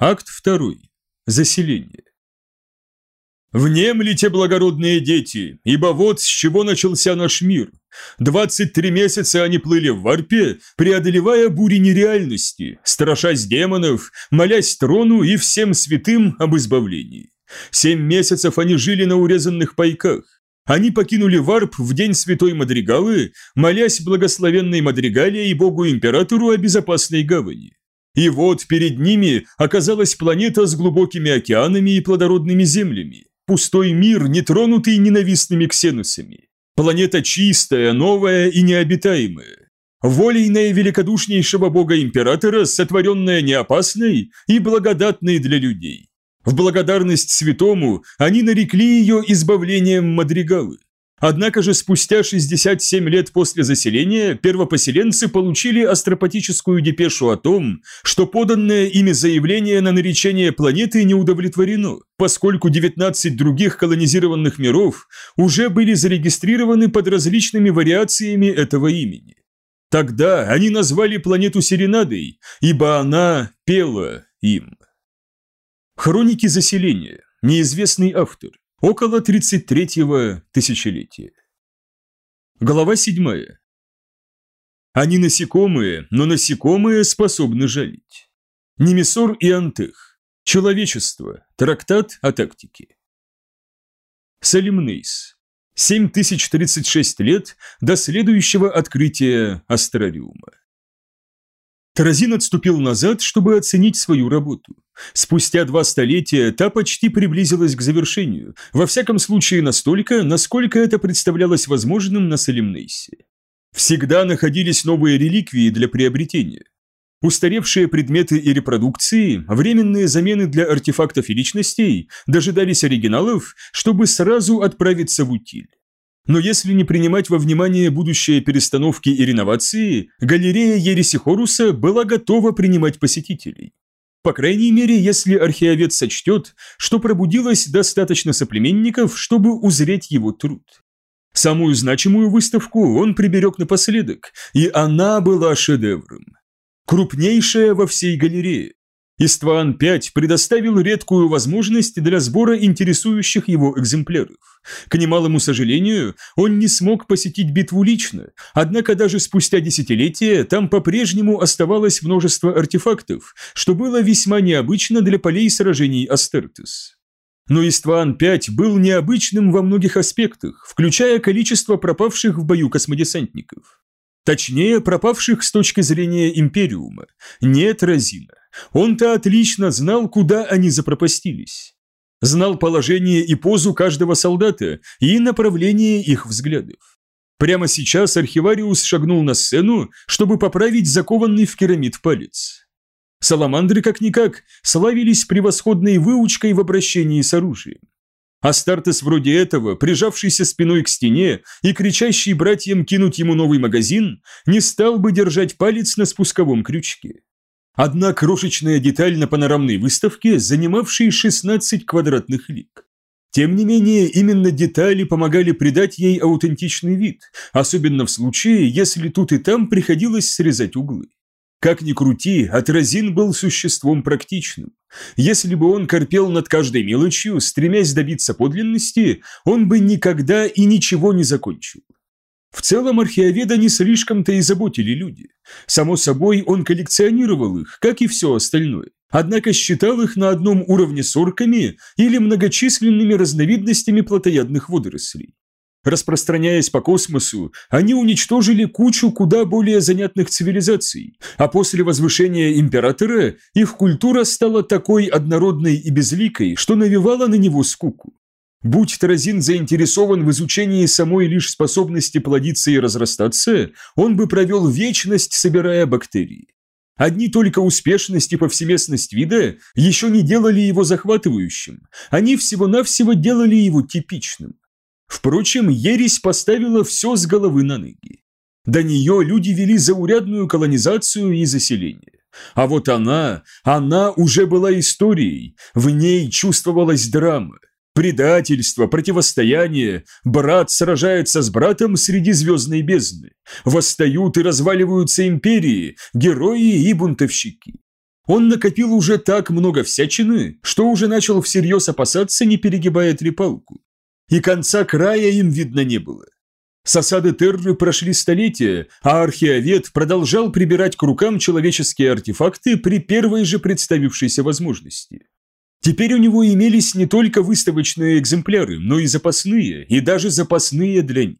Акт 2. Заселение. «Внемлите, благородные дети, ибо вот с чего начался наш мир. 23 месяца они плыли в варпе, преодолевая бури нереальности, страшась демонов, молясь трону и всем святым об избавлении. Семь месяцев они жили на урезанных пайках. Они покинули варп в день святой Мадригалы, молясь благословенной Мадригале и богу-императору о безопасной гавани. И вот перед ними оказалась планета с глубокими океанами и плодородными землями, пустой мир, нетронутый ненавистными ксенусами. Планета чистая, новая и необитаемая. Волей наивеликодушнейшего бога-императора, сотворенная неопасной и благодатной для людей. В благодарность святому они нарекли ее избавлением Мадригалы. Однако же спустя 67 лет после заселения первопоселенцы получили астропатическую депешу о том, что поданное ими заявление на наречение планеты не удовлетворено, поскольку 19 других колонизированных миров уже были зарегистрированы под различными вариациями этого имени. Тогда они назвали планету Серенадой, ибо она пела им. Хроники заселения. Неизвестный автор. Около 33-го тысячелетия. Глава 7. Они насекомые, но насекомые способны жалить. Немесор и Антех. Человечество. Трактат о тактике. Салимнейс. 7036 лет до следующего открытия астрариума. Таразин отступил назад, чтобы оценить свою работу. Спустя два столетия та почти приблизилась к завершению, во всяком случае настолько, насколько это представлялось возможным на Салимнейсе. Всегда находились новые реликвии для приобретения. Устаревшие предметы и репродукции, временные замены для артефактов и личностей дожидались оригиналов, чтобы сразу отправиться в утиль. Но если не принимать во внимание будущие перестановки и реновации, галерея Ереси Хоруса была готова принимать посетителей. По крайней мере, если археовед сочтет, что пробудилось достаточно соплеменников, чтобы узреть его труд. Самую значимую выставку он приберег напоследок, и она была шедевром. Крупнейшая во всей галерее, Истван-5 предоставил редкую возможность для сбора интересующих его экземпляров. К немалому сожалению, он не смог посетить битву лично, однако даже спустя десятилетия там по-прежнему оставалось множество артефактов, что было весьма необычно для полей сражений Астертес. Но Истван-5 был необычным во многих аспектах, включая количество пропавших в бою космодесантников. Точнее, пропавших с точки зрения Империума, нет Розина. Он-то отлично знал, куда они запропастились. Знал положение и позу каждого солдата и направление их взглядов. Прямо сейчас архивариус шагнул на сцену, чтобы поправить закованный в керамид палец. Саламандры, как-никак, славились превосходной выучкой в обращении с оружием. Астартес вроде этого, прижавшийся спиной к стене и кричащий братьям кинуть ему новый магазин, не стал бы держать палец на спусковом крючке. Одна крошечная деталь на панорамной выставке, занимавшей 16 квадратных лиг. Тем не менее, именно детали помогали придать ей аутентичный вид, особенно в случае, если тут и там приходилось срезать углы. Как ни крути, Атразин был существом практичным. Если бы он корпел над каждой мелочью, стремясь добиться подлинности, он бы никогда и ничего не закончил. В целом археоведа не слишком-то и заботили люди. Само собой, он коллекционировал их, как и все остальное. Однако считал их на одном уровне с орками или многочисленными разновидностями плотоядных водорослей. Распространяясь по космосу, они уничтожили кучу куда более занятных цивилизаций, а после возвышения императора их культура стала такой однородной и безликой, что навевала на него скуку. Будь Таразин заинтересован в изучении самой лишь способности плодиться и разрастаться, он бы провел вечность, собирая бактерии. Одни только успешность и повсеместность вида еще не делали его захватывающим, они всего-навсего делали его типичным. Впрочем, ересь поставила все с головы на ноги. До нее люди вели заурядную колонизацию и заселение. А вот она, она уже была историей, в ней чувствовалась драма. Предательство, противостояние, брат сражается с братом среди звездной бездны. Восстают и разваливаются империи, герои и бунтовщики. Он накопил уже так много всячины, что уже начал всерьез опасаться, не перегибая трепалку. И конца края им видно не было. С осады Терры прошли столетия, а археовед продолжал прибирать к рукам человеческие артефакты при первой же представившейся возможности. Теперь у него имелись не только выставочные экземпляры, но и запасные, и даже запасные для них.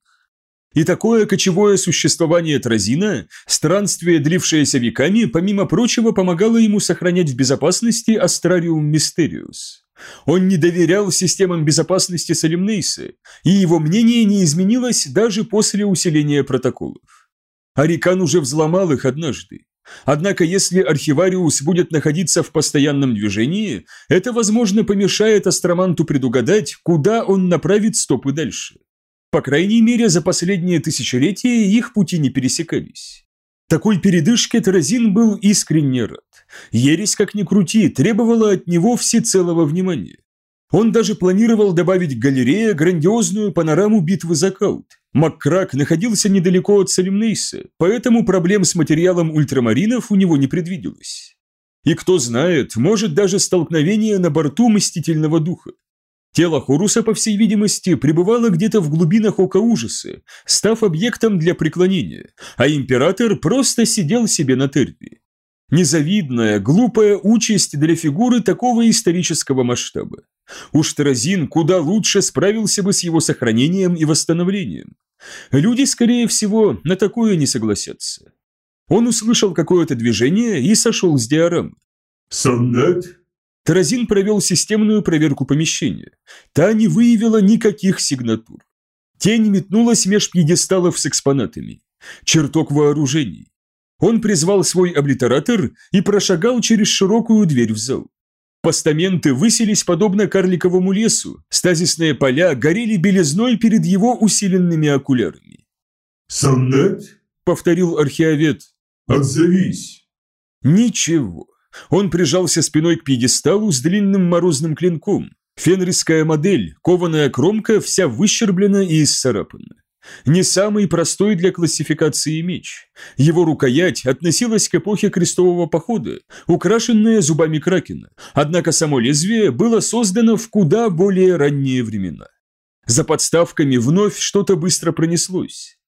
И такое кочевое существование Тразина, странствие, длившееся веками, помимо прочего, помогало ему сохранять в безопасности Астрариум Мистериус. Он не доверял системам безопасности Салимнейса, и его мнение не изменилось даже после усиления протоколов. Арикан уже взломал их однажды. Однако если архивариус будет находиться в постоянном движении, это, возможно, помешает астроманту предугадать, куда он направит стопы дальше. По крайней мере, за последние тысячелетия их пути не пересекались. Такой передышке Таразин был искренне рад. Ересь, как ни крути, требовала от него всецелого внимания. Он даже планировал добавить к галерее грандиозную панораму битвы за Каут. Маккрак находился недалеко от Салимнейса, поэтому проблем с материалом ультрамаринов у него не предвиделось. И кто знает, может даже столкновение на борту Мстительного Духа. Тело Хоруса, по всей видимости, пребывало где-то в глубинах ока ужаса, став объектом для преклонения, а император просто сидел себе на терпи. Незавидная, глупая участь для фигуры такого исторического масштаба. Уж Таразин куда лучше справился бы с его сохранением и восстановлением. Люди, скорее всего, на такое не согласятся. Он услышал какое-то движение и сошел с диорамы. «Соннет?» Таразин провел системную проверку помещения. Та не выявила никаких сигнатур. Тень метнулась меж пьедесталов с экспонатами. Черток вооружений. Он призвал свой облитератор и прошагал через широкую дверь в зал. Постаменты высились подобно карликовому лесу, стазисные поля горели белизной перед его усиленными окулярами. «Соннет?» — повторил археовед. «Отзовись!» Ничего. Он прижался спиной к пьедесталу с длинным морозным клинком. Фенрисская модель, кованая кромка, вся выщерблена и исцарапана. Не самый простой для классификации меч. Его рукоять относилась к эпохе крестового похода, украшенная зубами кракена, однако само лезвие было создано в куда более ранние времена. За подставками вновь что-то быстро пронеслось.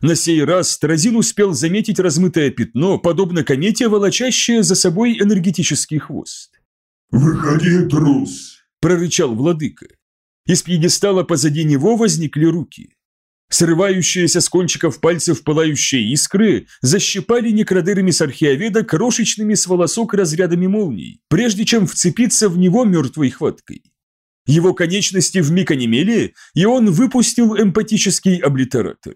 На сей раз Таразин успел заметить размытое пятно, подобно комете, волочащее за собой энергетический хвост. «Выходи, трус!» – прорычал владыка. Из пьедестала позади него возникли руки. Срывающиеся с кончиков пальцев пылающие искры защипали некродерами с археоведа крошечными с волосок разрядами молний, прежде чем вцепиться в него мертвой хваткой. Его конечности вмиг онемели, и он выпустил эмпатический облитератор.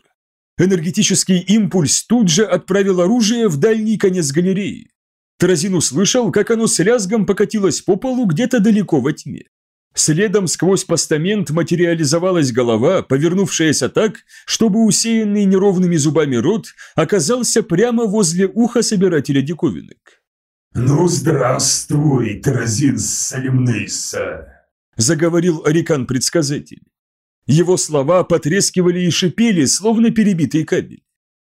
Энергетический импульс тут же отправил оружие в дальний конец галереи. Таразин услышал, как оно с лязгом покатилось по полу где-то далеко во тьме. Следом сквозь постамент материализовалась голова, повернувшаяся так, чтобы усеянный неровными зубами рот оказался прямо возле уха собирателя диковинок. «Ну, здравствуй, Таразин Салимнейса!» – заговорил Арикан-предсказатель. Его слова потрескивали и шипели, словно перебитый кабель.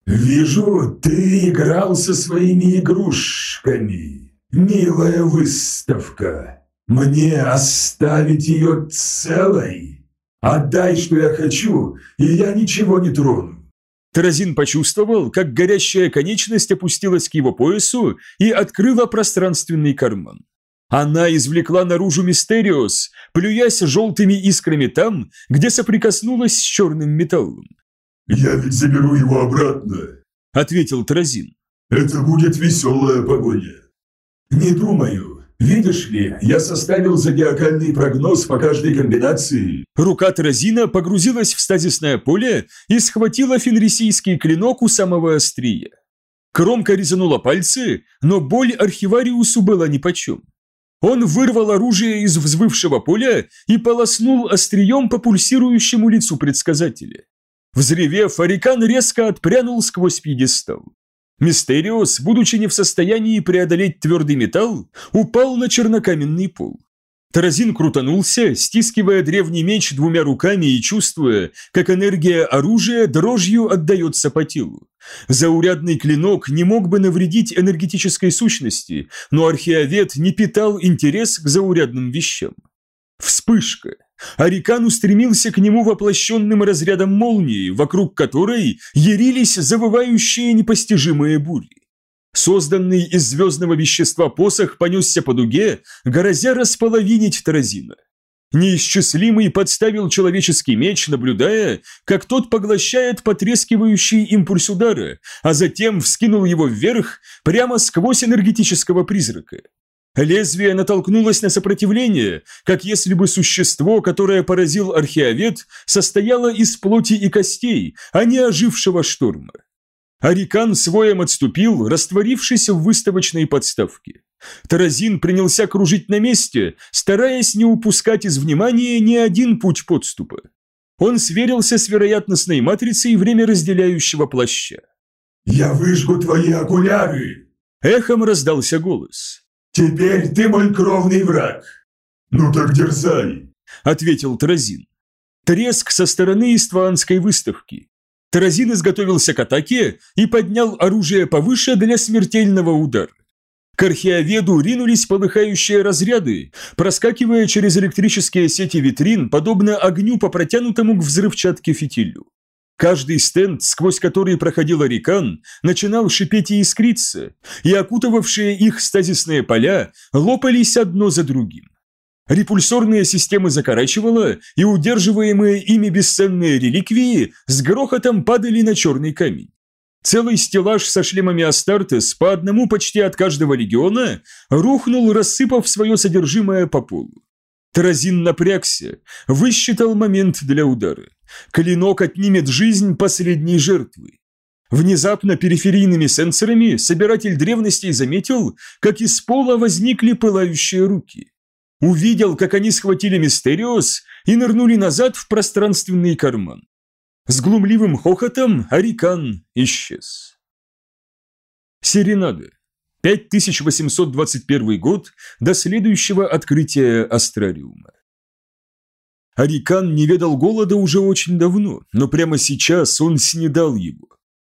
«Вижу, ты играл со своими игрушками. Милая выставка. Мне оставить ее целой? Отдай, что я хочу, и я ничего не трону». Таразин почувствовал, как горящая конечность опустилась к его поясу и открыла пространственный карман. Она извлекла наружу Мистериос, плюясь желтыми искрами там, где соприкоснулась с черным металлом. «Я ведь заберу его обратно», — ответил Тразин. «Это будет веселая погоня». «Не думаю. Видишь ли, я составил зодиакальный прогноз по каждой комбинации». Рука Тразина погрузилась в стазисное поле и схватила фенрисийский клинок у самого острия. Кромка резанула пальцы, но боль архивариусу была нипочем. Он вырвал оружие из взвывшего поля и полоснул острием по пульсирующему лицу предсказателя. Взревев, Арикан резко отпрянул сквозь пьедестал. Мистериос, будучи не в состоянии преодолеть твердый металл, упал на чернокаменный пол. Таразин крутанулся, стискивая древний меч двумя руками и чувствуя, как энергия оружия дрожью отдается по телу. Заурядный клинок не мог бы навредить энергетической сущности, но археовед не питал интерес к заурядным вещам. Вспышка. Арикан устремился к нему воплощенным разрядом молнии, вокруг которой ярились завывающие непостижимые бури. Созданный из звездного вещества посох понесся по дуге, грозя располовинить Таразина. Неисчислимый подставил человеческий меч, наблюдая, как тот поглощает потрескивающий импульс удара, а затем вскинул его вверх прямо сквозь энергетического призрака. Лезвие натолкнулось на сопротивление, как если бы существо, которое поразил археовед, состояло из плоти и костей, а не ожившего шторма. Арикан своем отступил, растворившись в выставочной подставке. Таразин принялся кружить на месте, стараясь не упускать из внимания ни один путь подступа. Он сверился с вероятностной матрицей время разделяющего плаща. «Я выжгу твои окуляры!» Эхом раздался голос. «Теперь ты мой кровный враг!» «Ну так дерзай!» – ответил Таразин. Треск со стороны Истванской выставки. Таразин изготовился к атаке и поднял оружие повыше для смертельного удара. К археоведу ринулись полыхающие разряды, проскакивая через электрические сети витрин, подобно огню по протянутому к взрывчатке фитилю. Каждый стенд, сквозь который проходил Арикан, начинал шипеть и искриться, и окутывавшие их стазисные поля лопались одно за другим. Репульсорные системы закорачивало, и удерживаемые ими бесценные реликвии с грохотом падали на черный камень. Целый стеллаж со шлемами Астартес по одному почти от каждого легиона рухнул, рассыпав свое содержимое по полу. Таразин напрягся, высчитал момент для удара. Клинок отнимет жизнь последней жертвы. Внезапно периферийными сенсорами собиратель древностей заметил, как из пола возникли пылающие руки. Увидел, как они схватили Мистериос и нырнули назад в пространственный карман. С глумливым хохотом Арикан исчез. Серенада. 5821 год до следующего открытия Астрариума. Арикан не ведал голода уже очень давно, но прямо сейчас он снедал его.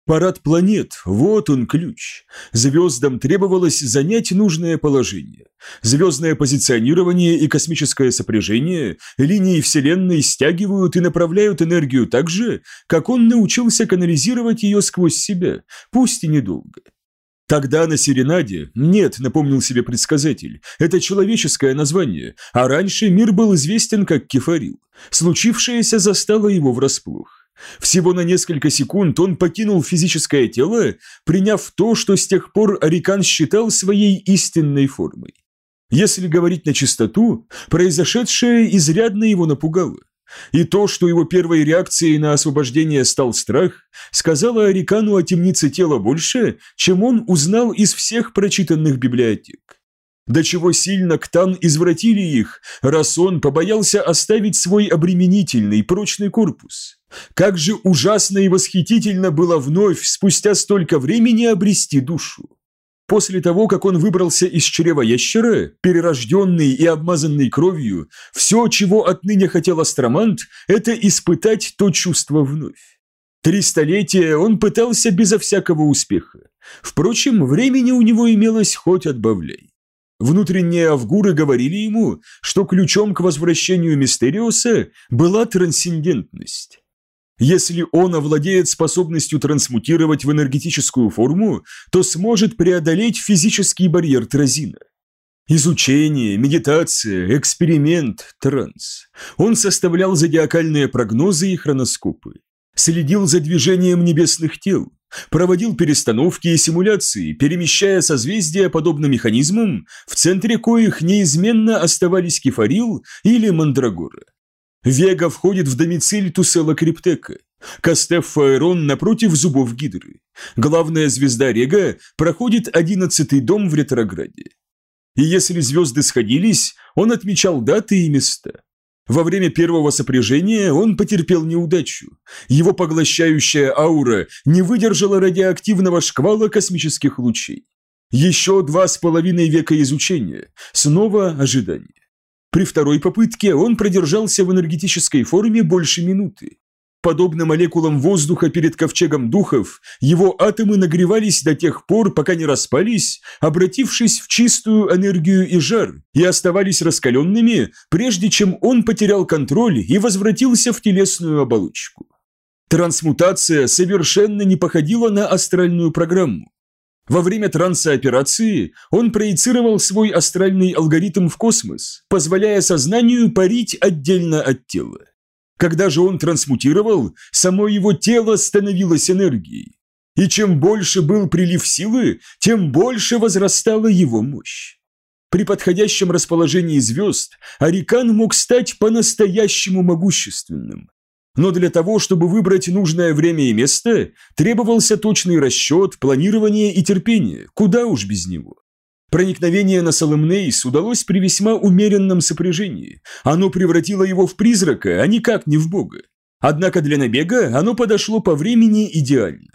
Парад планет – вот он ключ. Звездам требовалось занять нужное положение. Звездное позиционирование и космическое сопряжение линии Вселенной стягивают и направляют энергию так же, как он научился канализировать ее сквозь себя, пусть и недолго. Тогда на Серенаде нет, напомнил себе предсказатель, это человеческое название, а раньше мир был известен как Кефарил. Случившееся застало его врасплох. Всего на несколько секунд он покинул физическое тело, приняв то, что с тех пор Арикан считал своей истинной формой. Если говорить на чистоту, произошедшее изрядно его напугало. И то, что его первой реакцией на освобождение стал страх, сказала Арикану о темнице тела больше, чем он узнал из всех прочитанных библиотек. До чего сильно Ктан извратили их, раз он побоялся оставить свой обременительный прочный корпус. Как же ужасно и восхитительно было вновь, спустя столько времени, обрести душу. После того, как он выбрался из чрева ящера, перерожденный и обмазанный кровью, все, чего отныне хотел астромант, это испытать то чувство вновь. Три столетия он пытался безо всякого успеха. Впрочем, времени у него имелось хоть отбавляй. Внутренние авгуры говорили ему, что ключом к возвращению Мистериоса была трансцендентность. Если он овладеет способностью трансмутировать в энергетическую форму, то сможет преодолеть физический барьер Тразина. Изучение, медитация, эксперимент, транс. Он составлял зодиакальные прогнозы и хроноскопы. Следил за движением небесных тел, проводил перестановки и симуляции, перемещая созвездия подобно механизмам, в центре коих неизменно оставались Кефарил или Мандрагора. Вега входит в домициль Тусела Криптека. Кастеф Фаэрон напротив зубов Гидры. Главная звезда Рега проходит одиннадцатый дом в ретрограде. И если звезды сходились, он отмечал даты и места. Во время первого сопряжения он потерпел неудачу. Его поглощающая аура не выдержала радиоактивного шквала космических лучей. Еще два с половиной века изучения, снова ожидание. При второй попытке он продержался в энергетической форме больше минуты. Подобно молекулам воздуха перед ковчегом духов, его атомы нагревались до тех пор, пока не распались, обратившись в чистую энергию и жар, и оставались раскаленными, прежде чем он потерял контроль и возвратился в телесную оболочку. Трансмутация совершенно не походила на астральную программу. Во время трансооперации он проецировал свой астральный алгоритм в космос, позволяя сознанию парить отдельно от тела. Когда же он трансмутировал, само его тело становилось энергией. И чем больше был прилив силы, тем больше возрастала его мощь. При подходящем расположении звезд Арикан мог стать по-настоящему могущественным. Но для того, чтобы выбрать нужное время и место, требовался точный расчет, планирование и терпение, куда уж без него. Проникновение на Соломнейс удалось при весьма умеренном сопряжении. Оно превратило его в призрака, а никак не в бога. Однако для набега оно подошло по времени идеально.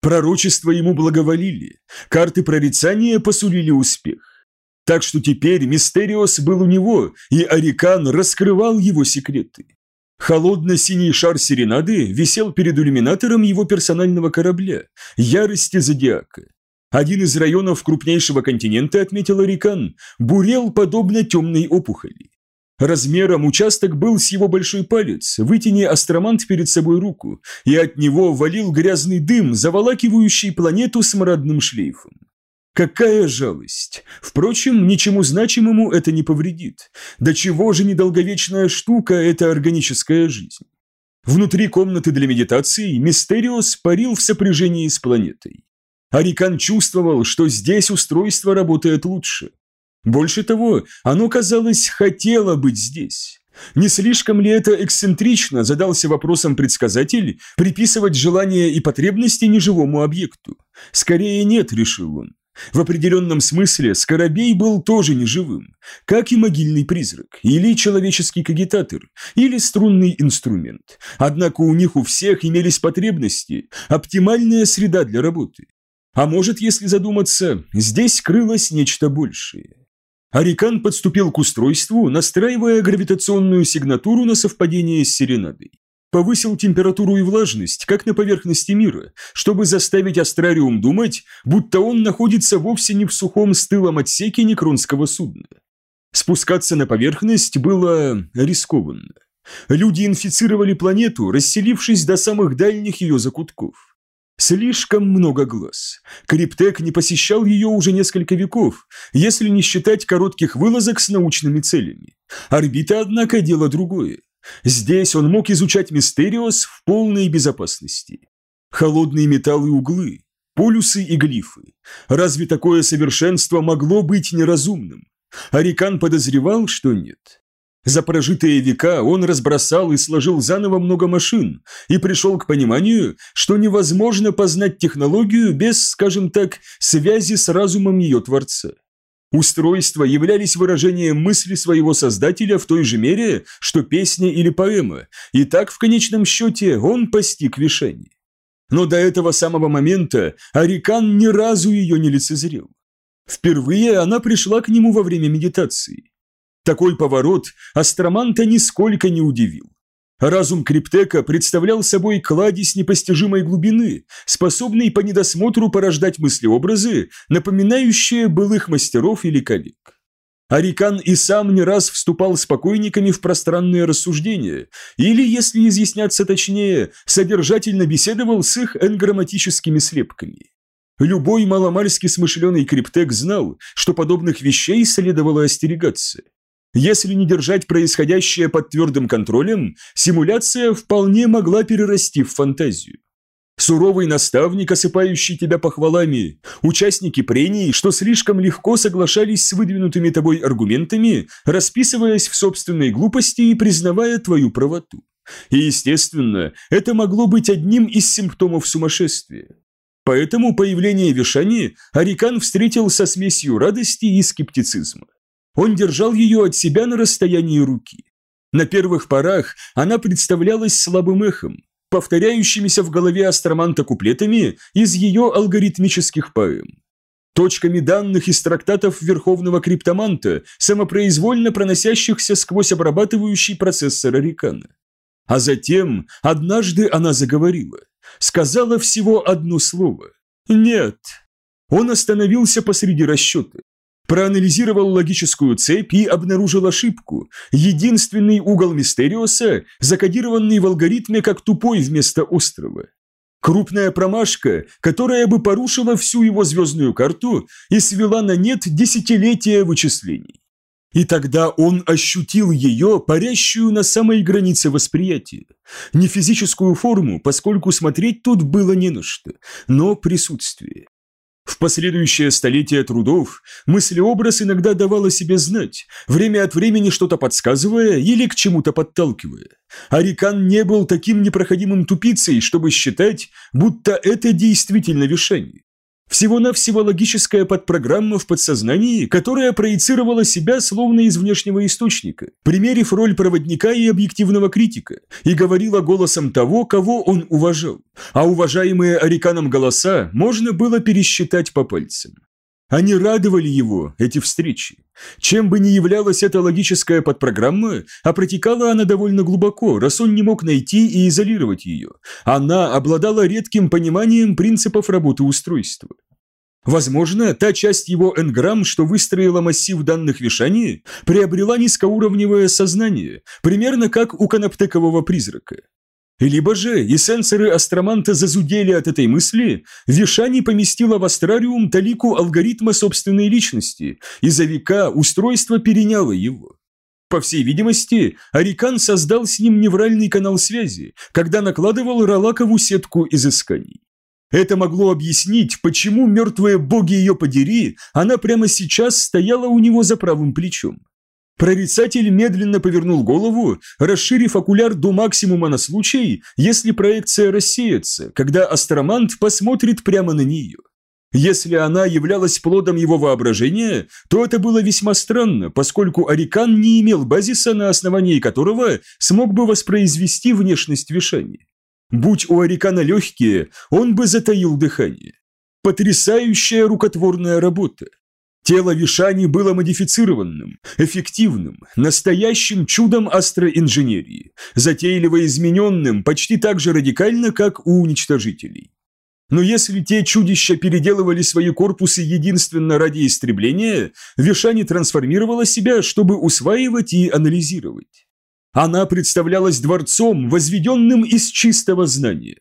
Пророчества ему благоволили, карты прорицания посулили успех. Так что теперь Мистериос был у него, и Арикан раскрывал его секреты. Холодно-синий шар серенады висел перед иллюминатором его персонального корабля, ярости зодиака. Один из районов крупнейшего континента, отметил Арикан, бурел подобно темной опухоли. Размером участок был с его большой палец, вытяни астромант перед собой руку, и от него валил грязный дым, заволакивающий планету смрадным шлейфом. Какая жалость! Впрочем, ничему значимому это не повредит. До чего же недолговечная штука эта органическая жизнь? Внутри комнаты для медитации Мистериос парил в сопряжении с планетой. Арикан чувствовал, что здесь устройство работает лучше. Больше того, оно, казалось, хотело быть здесь. Не слишком ли это эксцентрично, задался вопросом предсказатель, приписывать желания и потребности неживому объекту? Скорее нет, решил он. В определенном смысле Скоробей был тоже неживым, как и могильный призрак, или человеческий кагитатор, или струнный инструмент. Однако у них у всех имелись потребности, оптимальная среда для работы. А может, если задуматься, здесь крылось нечто большее. Арикан подступил к устройству, настраивая гравитационную сигнатуру на совпадение с серенадой повысил температуру и влажность, как на поверхности мира, чтобы заставить Астрариум думать, будто он находится вовсе не в сухом стылом отсеке некронского судна. Спускаться на поверхность было рискованно. Люди инфицировали планету, расселившись до самых дальних ее закутков. Слишком много глаз. Криптек не посещал ее уже несколько веков, если не считать коротких вылазок с научными целями. Орбита, однако, дело другое. Здесь он мог изучать Мистериос в полной безопасности. Холодные металлы углы, полюсы и глифы. Разве такое совершенство могло быть неразумным? Арикан подозревал, что нет. За прожитые века он разбросал и сложил заново много машин и пришел к пониманию, что невозможно познать технологию без, скажем так, связи с разумом ее творца. Устройства являлись выражением мысли своего создателя в той же мере, что песня или поэма, и так в конечном счете он постиг Вишени. Но до этого самого момента Арикан ни разу ее не лицезрел. Впервые она пришла к нему во время медитации. Такой поворот Астроманта нисколько не удивил. Разум Криптека представлял собой кладезь непостижимой глубины, способный по недосмотру порождать мыслеобразы, напоминающие былых мастеров или коллег. Арикан и сам не раз вступал с покойниками в пространные рассуждения, или, если изъясняться точнее, содержательно беседовал с их энграмматическими слепками. Любой маломальски смышленый криптек знал, что подобных вещей следовало остерегаться. Если не держать происходящее под твердым контролем, симуляция вполне могла перерасти в фантазию. Суровый наставник, осыпающий тебя похвалами, участники прений, что слишком легко соглашались с выдвинутыми тобой аргументами, расписываясь в собственной глупости и признавая твою правоту. И, естественно, это могло быть одним из симптомов сумасшествия. Поэтому появление Вишани Арикан встретил со смесью радости и скептицизма. Он держал ее от себя на расстоянии руки. На первых порах она представлялась слабым эхом, повторяющимися в голове астроманта куплетами из ее алгоритмических поэм. точками данных из трактатов Верховного Криптоманта, самопроизвольно проносящихся сквозь обрабатывающий процессор Арикана. А затем однажды она заговорила, сказала всего одно слово. «Нет». Он остановился посреди расчета проанализировал логическую цепь и обнаружил ошибку. Единственный угол Мистериоса, закодированный в алгоритме как тупой вместо острова. Крупная промашка, которая бы порушила всю его звездную карту и свела на нет десятилетия вычислений. И тогда он ощутил ее, парящую на самой границе восприятия. Не физическую форму, поскольку смотреть тут было не на что, но присутствие. В последующее столетие трудов мыслеобраз иногда давал о себе знать, время от времени что-то подсказывая или к чему-то подталкивая. Арикан не был таким непроходимым тупицей, чтобы считать, будто это действительно вишение. Всего-навсего логическая подпрограмма в подсознании, которая проецировала себя словно из внешнего источника, примерив роль проводника и объективного критика, и говорила голосом того, кого он уважал. А уважаемые Ариканом голоса можно было пересчитать по пальцам. Они радовали его, эти встречи. Чем бы ни являлась эта логическая подпрограмма, а протекала она довольно глубоко, раз он не мог найти и изолировать ее. Она обладала редким пониманием принципов работы устройства. Возможно, та часть его энграмм, что выстроила массив данных Вишани, приобрела низкоуровневое сознание, примерно как у канаптекового призрака. Либо же и сенсоры астроманта зазудели от этой мысли, Вишани поместила в астрариум талику алгоритма собственной личности, и за века устройство переняло его. По всей видимости, Арикан создал с ним невральный канал связи, когда накладывал Ролакову сетку изысканий. Это могло объяснить, почему мертвые боги ее подери, она прямо сейчас стояла у него за правым плечом. Прорицатель медленно повернул голову, расширив окуляр до максимума на случай, если проекция рассеется, когда астромант посмотрит прямо на нее. Если она являлась плодом его воображения, то это было весьма странно, поскольку Арикан не имел базиса, на основании которого смог бы воспроизвести внешность Вишани. Будь у Арикана легкие, он бы затаил дыхание. Потрясающая рукотворная работа. Тело Вишани было модифицированным, эффективным, настоящим чудом астроинженерии, затейливо измененным почти так же радикально, как у уничтожителей. Но если те чудища переделывали свои корпусы единственно ради истребления, Вишани трансформировала себя, чтобы усваивать и анализировать. Она представлялась дворцом, возведенным из чистого знания.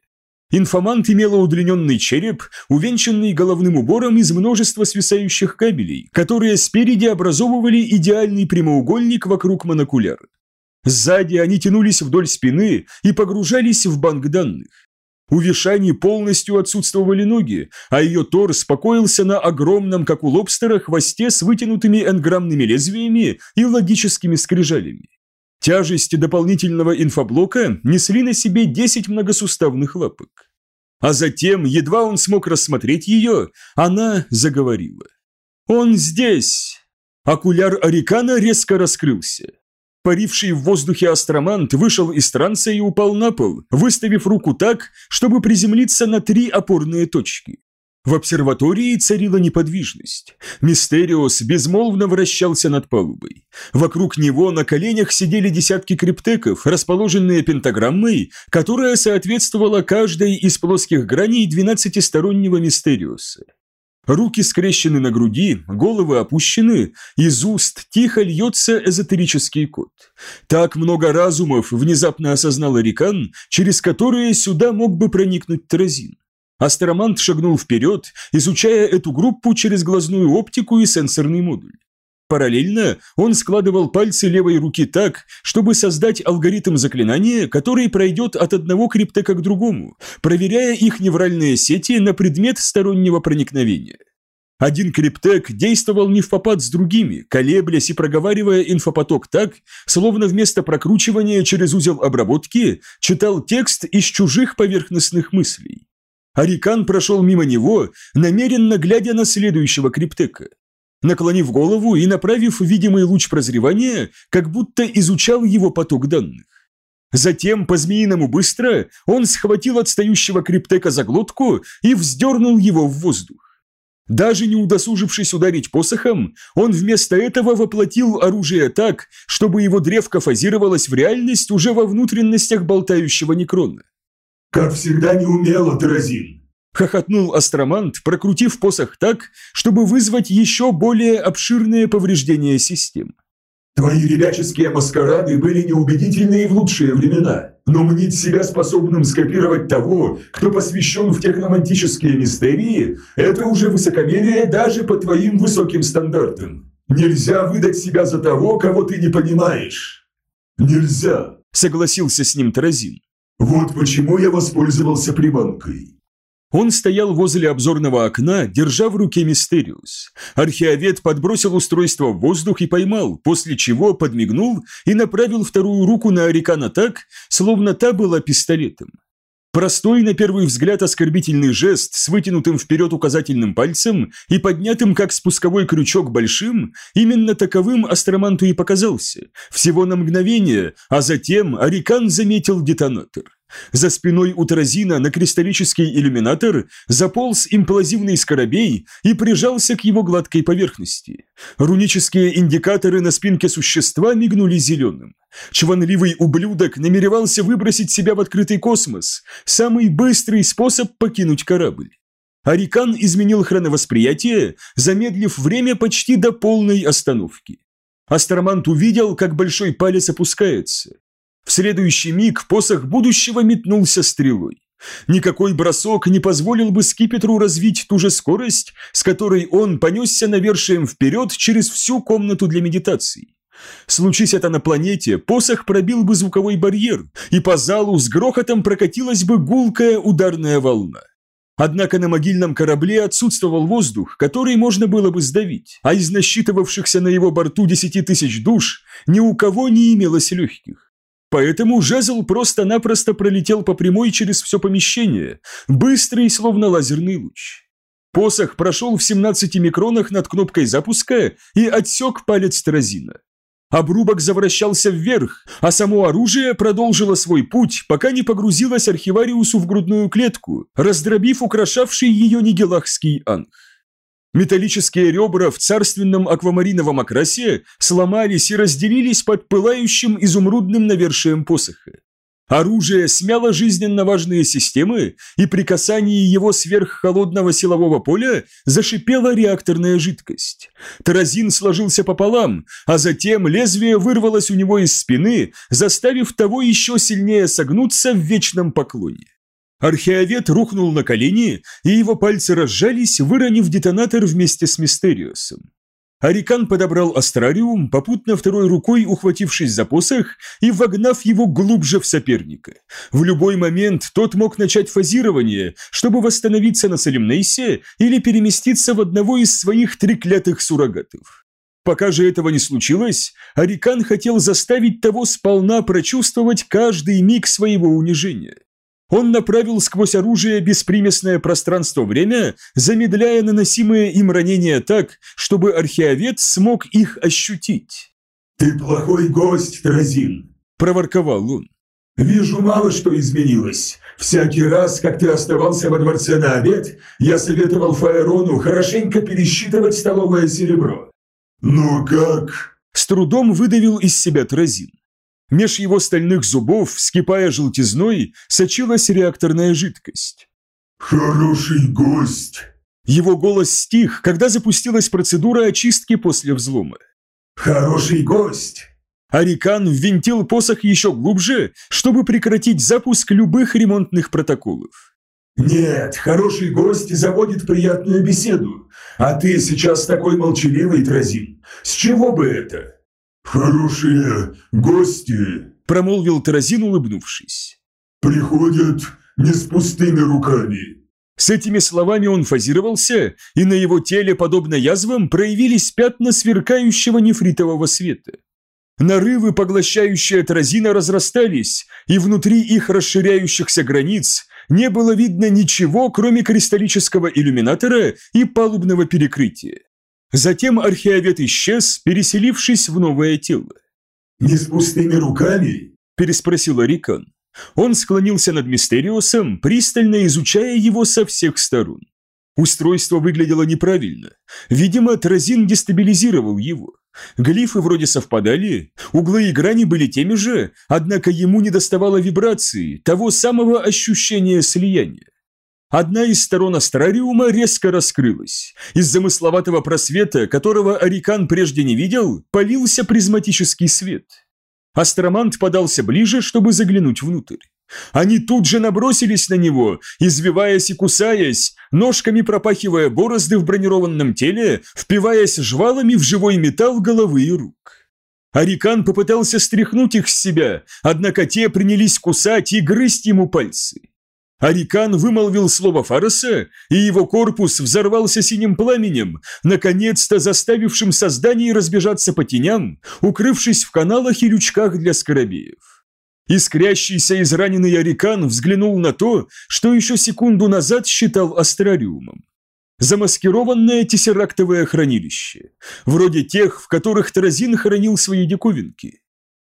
Инфомант имела удлиненный череп, увенчанный головным убором из множества свисающих кабелей, которые спереди образовывали идеальный прямоугольник вокруг монокуляра. Сзади они тянулись вдоль спины и погружались в банк данных. У Вишани полностью отсутствовали ноги, а ее торс покоился на огромном, как у лобстера, хвосте с вытянутыми энграммными лезвиями и логическими скрижалями. Тяжести дополнительного инфоблока несли на себе 10 многосуставных лапок. А затем, едва он смог рассмотреть ее, она заговорила. «Он здесь!» Окуляр Арикана резко раскрылся. Паривший в воздухе астромант вышел из транса и упал на пол, выставив руку так, чтобы приземлиться на три опорные точки. В обсерватории царила неподвижность. Мистериос безмолвно вращался над палубой. Вокруг него на коленях сидели десятки криптеков, расположенные пентаграммой, которая соответствовала каждой из плоских граней двенадцатистороннего Мистериоса. Руки скрещены на груди, головы опущены, из уст тихо льется эзотерический код. Так много разумов внезапно осознал Арикан, через которые сюда мог бы проникнуть Тразин. Астромант шагнул вперед, изучая эту группу через глазную оптику и сенсорный модуль. Параллельно он складывал пальцы левой руки так, чтобы создать алгоритм заклинания, который пройдет от одного криптека к другому, проверяя их невральные сети на предмет стороннего проникновения. Один криптек действовал не в попад с другими, колеблясь и проговаривая инфопоток так, словно вместо прокручивания через узел обработки читал текст из чужих поверхностных мыслей. Арикан прошел мимо него, намеренно глядя на следующего криптека. Наклонив голову и направив видимый луч прозревания, как будто изучал его поток данных. Затем, по-змеиному быстро, он схватил отстающего криптека за глотку и вздернул его в воздух. Даже не удосужившись ударить посохом, он вместо этого воплотил оружие так, чтобы его древко фазировалось в реальность уже во внутренностях болтающего некрона. «Как всегда неумело, Таразин!» – хохотнул астромант, прокрутив посох так, чтобы вызвать еще более обширные повреждения систем. Твои ребяческие маскарады были неубедительны в лучшие времена, но мнить себя способным скопировать того, кто посвящен в техномантические мистерии, это уже высокомерие даже по твоим высоким стандартам. Нельзя выдать себя за того, кого ты не понимаешь. Нельзя, согласился с ним Таразин. Вот почему я воспользовался приманкой. Он стоял возле обзорного окна, держа в руке Мистериус. Археовед подбросил устройство в воздух и поймал, после чего подмигнул и направил вторую руку на Арикана так, словно та была пистолетом. Простой, на первый взгляд, оскорбительный жест с вытянутым вперед указательным пальцем и поднятым, как спусковой крючок, большим, именно таковым астроманту и показался. Всего на мгновение, а затем Арикан заметил детонатор. За спиной у Таразина на кристаллический иллюминатор заполз имплазивный скоробей и прижался к его гладкой поверхности. Рунические индикаторы на спинке существа мигнули зеленым. Чванливый ублюдок намеревался выбросить себя в открытый космос, самый быстрый способ покинуть корабль. Арикан изменил хроновосприятие, замедлив время почти до полной остановки. Астромант увидел, как большой палец опускается. В следующий миг посох будущего метнулся стрелой. Никакой бросок не позволил бы скипетру развить ту же скорость, с которой он понесся навершием вперед через всю комнату для медитации. Случись это на планете, посох пробил бы звуковой барьер, и по залу с грохотом прокатилась бы гулкая ударная волна. Однако на могильном корабле отсутствовал воздух, который можно было бы сдавить, а из насчитывавшихся на его борту десяти тысяч душ ни у кого не имелось легких. Поэтому жезл просто-напросто пролетел по прямой через все помещение, быстрый, словно лазерный луч. Посох прошел в 17 микронах над кнопкой запуска и отсек палец Таразина. Обрубок завращался вверх, а само оружие продолжило свой путь, пока не погрузилось архивариусу в грудную клетку, раздробив украшавший ее нигелахский анх. Металлические ребра в царственном аквамариновом окрасе сломались и разделились под пылающим изумрудным навершием посоха. Оружие смяло жизненно важные системы, и при касании его сверххолодного силового поля зашипела реакторная жидкость. Таразин сложился пополам, а затем лезвие вырвалось у него из спины, заставив того еще сильнее согнуться в вечном поклоне. Археовед рухнул на колени, и его пальцы разжались, выронив детонатор вместе с Мистериусом. Арикан подобрал астрариум, попутно второй рукой ухватившись за посох и вогнав его глубже в соперника. В любой момент тот мог начать фазирование, чтобы восстановиться на Салимнейсе или переместиться в одного из своих треклятых суррогатов. Пока же этого не случилось, Арикан хотел заставить того сполна прочувствовать каждый миг своего унижения. Он направил сквозь оружие беспримесное пространство-время, замедляя наносимые им ранения так, чтобы археовед смог их ощутить. «Ты плохой гость, Тразин», – проворковал он. «Вижу мало что изменилось. Всякий раз, как ты оставался во дворце на обед, я советовал Фаерону хорошенько пересчитывать столовое серебро». «Ну как?» – с трудом выдавил из себя Тразин. Меж его стальных зубов, вскипая желтизной, сочилась реакторная жидкость. «Хороший гость!» Его голос стих, когда запустилась процедура очистки после взлома. «Хороший гость!» Арикан ввинтил посох еще глубже, чтобы прекратить запуск любых ремонтных протоколов. «Нет, хороший гость заводит приятную беседу, а ты сейчас такой молчаливый, Тразин. С чего бы это?» «Хорошие гости», – промолвил Таразин, улыбнувшись. «Приходят не с пустыми руками». С этими словами он фазировался, и на его теле, подобно язвам, проявились пятна сверкающего нефритового света. Нарывы, поглощающие Таразина, разрастались, и внутри их расширяющихся границ не было видно ничего, кроме кристаллического иллюминатора и палубного перекрытия. Затем археовед исчез, переселившись в новое тело. «Не с пустыми руками?» – переспросил Арикан. Он склонился над Мистериосом, пристально изучая его со всех сторон. Устройство выглядело неправильно. Видимо, Тразин дестабилизировал его. Глифы вроде совпадали, углы и грани были теми же, однако ему не доставало вибрации, того самого ощущения слияния. Одна из сторон астрариума резко раскрылась. Из замысловатого просвета, которого Арикан прежде не видел, полился призматический свет. Астромант подался ближе, чтобы заглянуть внутрь. Они тут же набросились на него, извиваясь и кусаясь, ножками пропахивая борозды в бронированном теле, впиваясь жвалами в живой металл головы и рук. Арикан попытался стряхнуть их с себя, однако те принялись кусать и грызть ему пальцы. Арикан вымолвил слово Фароса, и его корпус взорвался синим пламенем, наконец-то заставившим создание разбежаться по теням, укрывшись в каналах и лючках для скоробеев. Искрящийся израненный Арикан взглянул на то, что еще секунду назад считал астрариумом. Замаскированное тессерактовое хранилище, вроде тех, в которых Таразин хранил свои диковинки.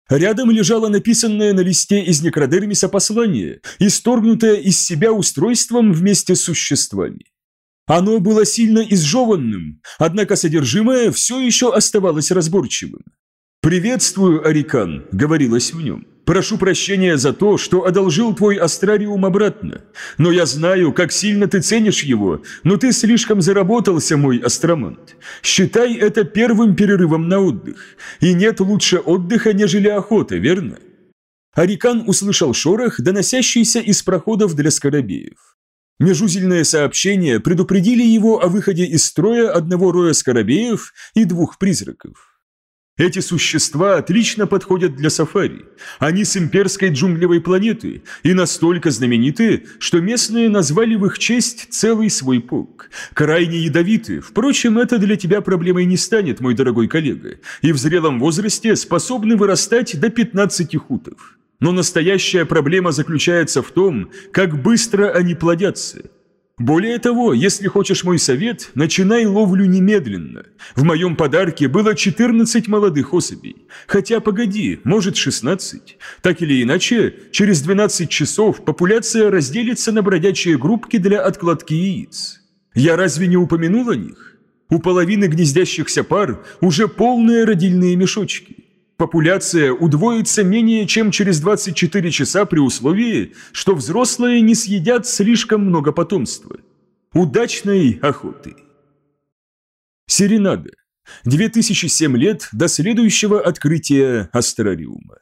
Рядом лежало написанное на листе из некродермиса послание, исторгнутое из себя устройством вместе с существами. Оно было сильно изжеванным, однако содержимое все еще оставалось разборчивым. «Приветствую, Арикан», — говорилось в нем. Прошу прощения за то, что одолжил твой астрариум обратно. Но я знаю, как сильно ты ценишь его, но ты слишком заработался, мой астромант. Считай это первым перерывом на отдых. И нет лучше отдыха, нежели охота, верно?» Арикан услышал шорох, доносящийся из проходов для скоробеев. Межузельные сообщения предупредили его о выходе из строя одного роя скоробеев и двух призраков. Эти существа отлично подходят для сафари. Они с имперской джунглевой планеты и настолько знамениты, что местные назвали в их честь целый свой полк. Крайне ядовиты. Впрочем, это для тебя проблемой не станет, мой дорогой коллега, и в зрелом возрасте способны вырастать до 15 хутов. Но настоящая проблема заключается в том, как быстро они плодятся – более того, если хочешь мой совет, начинай ловлю немедленно. В моем подарке было 14 молодых особей. Хотя, погоди, может 16. Так или иначе, через 12 часов популяция разделится на бродячие группки для откладки яиц. Я разве не упомянул о них? У половины гнездящихся пар уже полные родильные мешочки. Популяция удвоится менее чем через 24 часа при условии, что взрослые не съедят слишком много потомства. Удачной охоты! Серенада. 2007 лет до следующего открытия астрариума.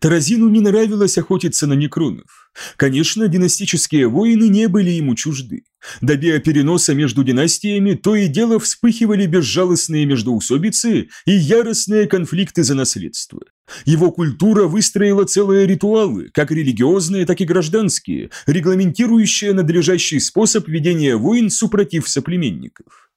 Таразину не нравилось охотиться на некронов. Конечно, династические войны не были ему чужды. До биопереноса между династиями то и дело вспыхивали безжалостные междоусобицы и яростные конфликты за наследство. Его культура выстроила целые ритуалы, как религиозные, так и гражданские, регламентирующие надлежащий способ ведения войн супротив соплеменников.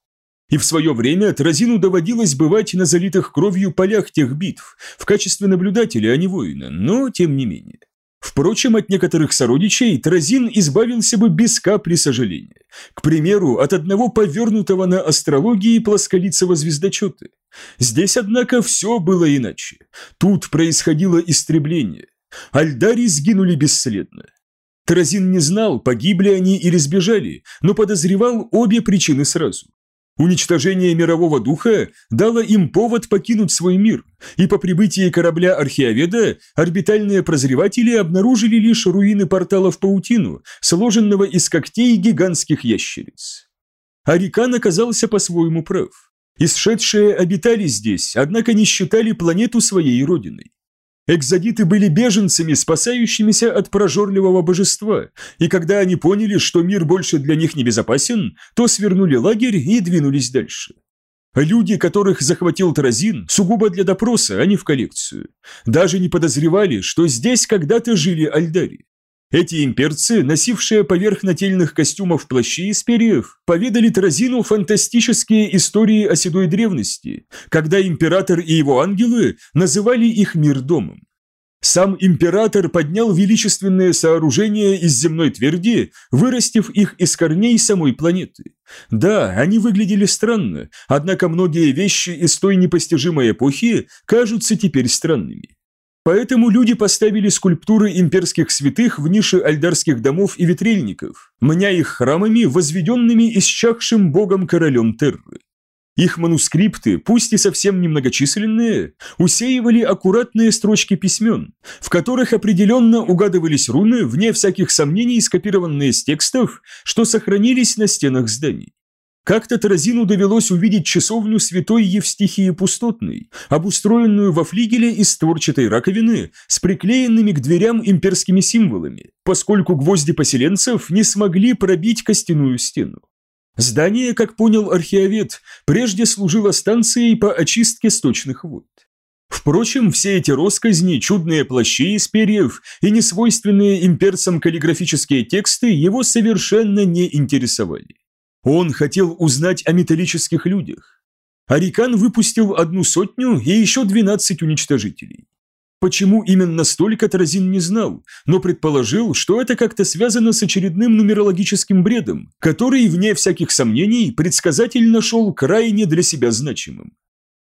И в свое время Тразину доводилось бывать на залитых кровью полях тех битв, в качестве наблюдателя, а не воина, но тем не менее. Впрочем, от некоторых сородичей Тразин избавился бы без капли сожаления. К примеру, от одного повернутого на астрологии плосколицего звездочета. Здесь, однако, все было иначе. Тут происходило истребление. Альдари сгинули бесследно. Тразин не знал, погибли они или сбежали, но подозревал обе причины сразу. Уничтожение мирового духа дало им повод покинуть свой мир, и по прибытии корабля Археоведа орбитальные прозреватели обнаружили лишь руины портала в паутину, сложенного из когтей гигантских ящериц. Арикан оказался по-своему прав. Исшедшие обитали здесь, однако не считали планету своей родиной. Экзодиты были беженцами, спасающимися от прожорливого божества, и когда они поняли, что мир больше для них не безопасен, то свернули лагерь и двинулись дальше. Люди, которых захватил Таразин, сугубо для допроса, а не в коллекцию, даже не подозревали, что здесь когда-то жили Альдари. Эти имперцы, носившие поверх нательных костюмов плащи из перьев, поведали Таразину фантастические истории о седой древности, когда император и его ангелы называли их мир домом. Сам император поднял величественные сооружения из земной тверди, вырастив их из корней самой планеты. Да, они выглядели странно, однако многие вещи из той непостижимой эпохи кажутся теперь странными. Поэтому люди поставили скульптуры имперских святых в ниши альдарских домов и ветрильников, мня их храмами, возведенными исчахшим богом-королем Терры. Их манускрипты, пусть и совсем немногочисленные, усеивали аккуратные строчки письмен, в которых определенно угадывались руны, вне всяких сомнений скопированные с текстов, что сохранились на стенах зданий. Как-то Таразину довелось увидеть часовню святой Евстихии Пустотной, обустроенную во флигеле из створчатой раковины с приклеенными к дверям имперскими символами, поскольку гвозди поселенцев не смогли пробить костяную стену. Здание, как понял археовед, прежде служило станцией по очистке сточных вод. Впрочем, все эти росказни, чудные плащи из перьев и несвойственные имперцам каллиграфические тексты его совершенно не интересовали. Он хотел узнать о металлических людях. Арикан выпустил одну сотню и еще 12 уничтожителей. Почему именно столько Таразин не знал, но предположил, что это как-то связано с очередным нумерологическим бредом, который, вне всяких сомнений, предсказатель нашел крайне для себя значимым.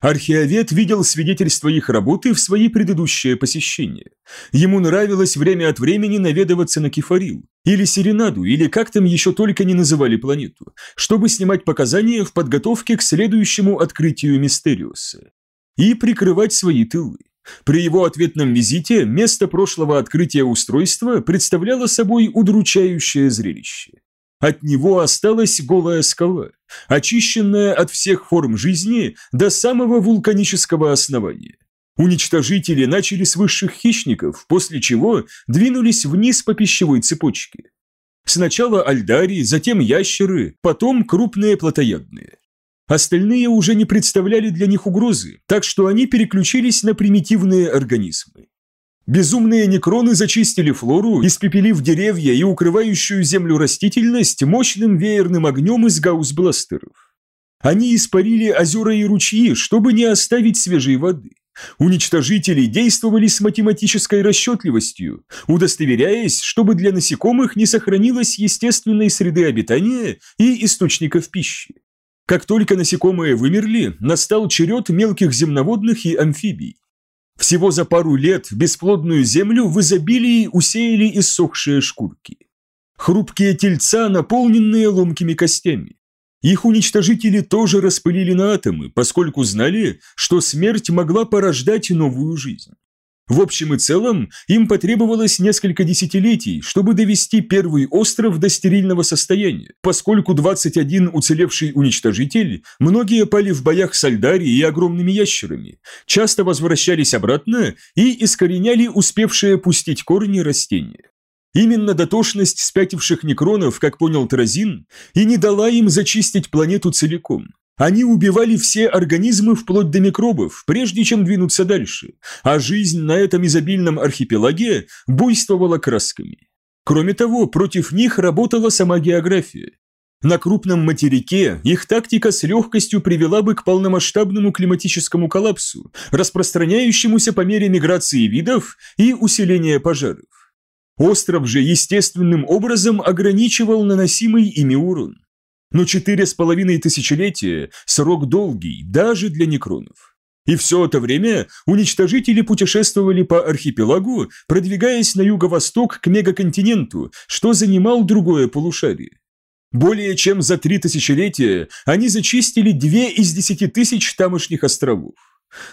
Археовед видел свидетельства их работы в свои предыдущие посещения. Ему нравилось время от времени наведываться на Кефарил, или Серенаду, или как там еще только не называли планету, чтобы снимать показания в подготовке к следующему открытию Мистериуса. И прикрывать свои тылы. При его ответном визите место прошлого открытия устройства представляло собой удручающее зрелище. От него осталась голая скала, очищенная от всех форм жизни до самого вулканического основания. Уничтожители начали с высших хищников, после чего двинулись вниз по пищевой цепочке. Сначала альдари, затем ящеры, потом крупные плотоядные. Остальные уже не представляли для них угрозы, так что они переключились на примитивные организмы. Безумные некроны зачистили флору, испепелив деревья и укрывающую землю растительность мощным веерным огнем из гаусс-бластеров. Они испарили озера и ручьи, чтобы не оставить свежей воды. Уничтожители действовали с математической расчетливостью, удостоверяясь, чтобы для насекомых не сохранилось естественной среды обитания и источников пищи. Как только насекомые вымерли, настал черед мелких земноводных и амфибий. Всего за пару лет бесплодную землю в изобилии усеяли иссохшие шкурки. Хрупкие тельца, наполненные ломкими костями. Их уничтожители тоже распылили на атомы, поскольку знали, что смерть могла порождать новую жизнь. В общем и целом, им потребовалось несколько десятилетий, чтобы довести первый остров до стерильного состояния, поскольку 21 уцелевший уничтожитель, многие пали в боях с Альдари и огромными ящерами, часто возвращались обратно и искореняли успевшие пустить корни растения. Именно дотошность спятивших некронов, как понял Таразин, и не дала им зачистить планету целиком. Они убивали все организмы вплоть до микробов, прежде чем двинуться дальше, а жизнь на этом изобильном архипелаге буйствовала красками. Кроме того, против них работала сама география. На крупном материке их тактика с легкостью привела бы к полномасштабному климатическому коллапсу, распространяющемуся по мере миграции видов и усиления пожаров. Остров же естественным образом ограничивал наносимый ими урон. Но четыре с половиной тысячелетия – срок долгий, даже для некронов. И все это время уничтожители путешествовали по архипелагу, продвигаясь на юго-восток к мегаконтиненту, что занимал другое полушарие. Более чем за три тысячелетия они зачистили две из десяти тысяч тамошних островов.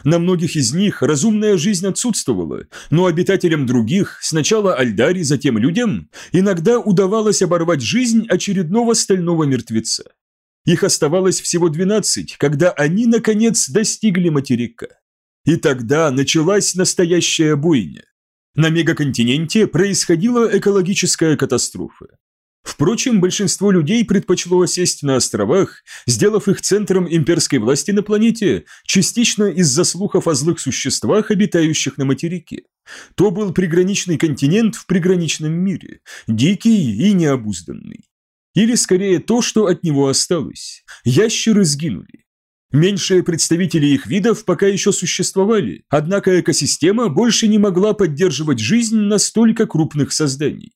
На многих из них разумная жизнь отсутствовала, но обитателям других, сначала Альдари, затем людям, иногда удавалось оборвать жизнь очередного стального мертвеца. Их оставалось всего 12, когда они, наконец, достигли материка. И тогда началась настоящая бойня. На мегаконтиненте происходила экологическая катастрофа. Впрочем, большинство людей предпочло осесть на островах, сделав их центром имперской власти на планете, частично из-за слухов о злых существах, обитающих на материке. То был приграничный континент в приграничном мире, дикий и необузданный. Или скорее то, что от него осталось. Ящеры сгинули. Меньшие представители их видов пока еще существовали, однако экосистема больше не могла поддерживать жизнь настолько крупных созданий.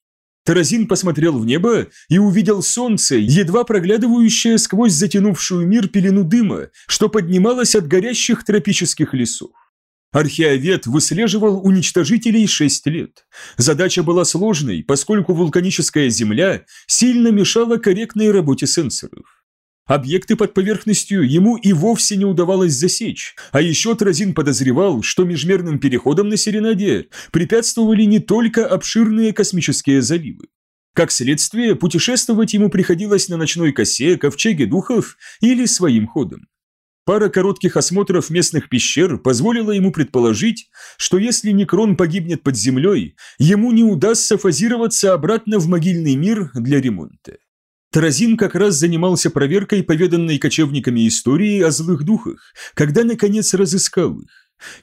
Таразин посмотрел в небо и увидел солнце, едва проглядывающее сквозь затянувшую мир пелену дыма, что поднималось от горящих тропических лесов. Археовед выслеживал уничтожителей 6 лет. Задача была сложной, поскольку вулканическая земля сильно мешала корректной работе сенсоров. Объекты под поверхностью ему и вовсе не удавалось засечь, а еще Тразин подозревал, что межмерным переходом на Серенаде препятствовали не только обширные космические заливы. Как следствие, путешествовать ему приходилось на ночной косе, ковчеге духов или своим ходом. Пара коротких осмотров местных пещер позволила ему предположить, что если Некрон погибнет под землей, ему не удастся фазироваться обратно в могильный мир для ремонта. Таразин как раз занимался проверкой поведанной кочевниками истории о злых духах, когда наконец разыскал их.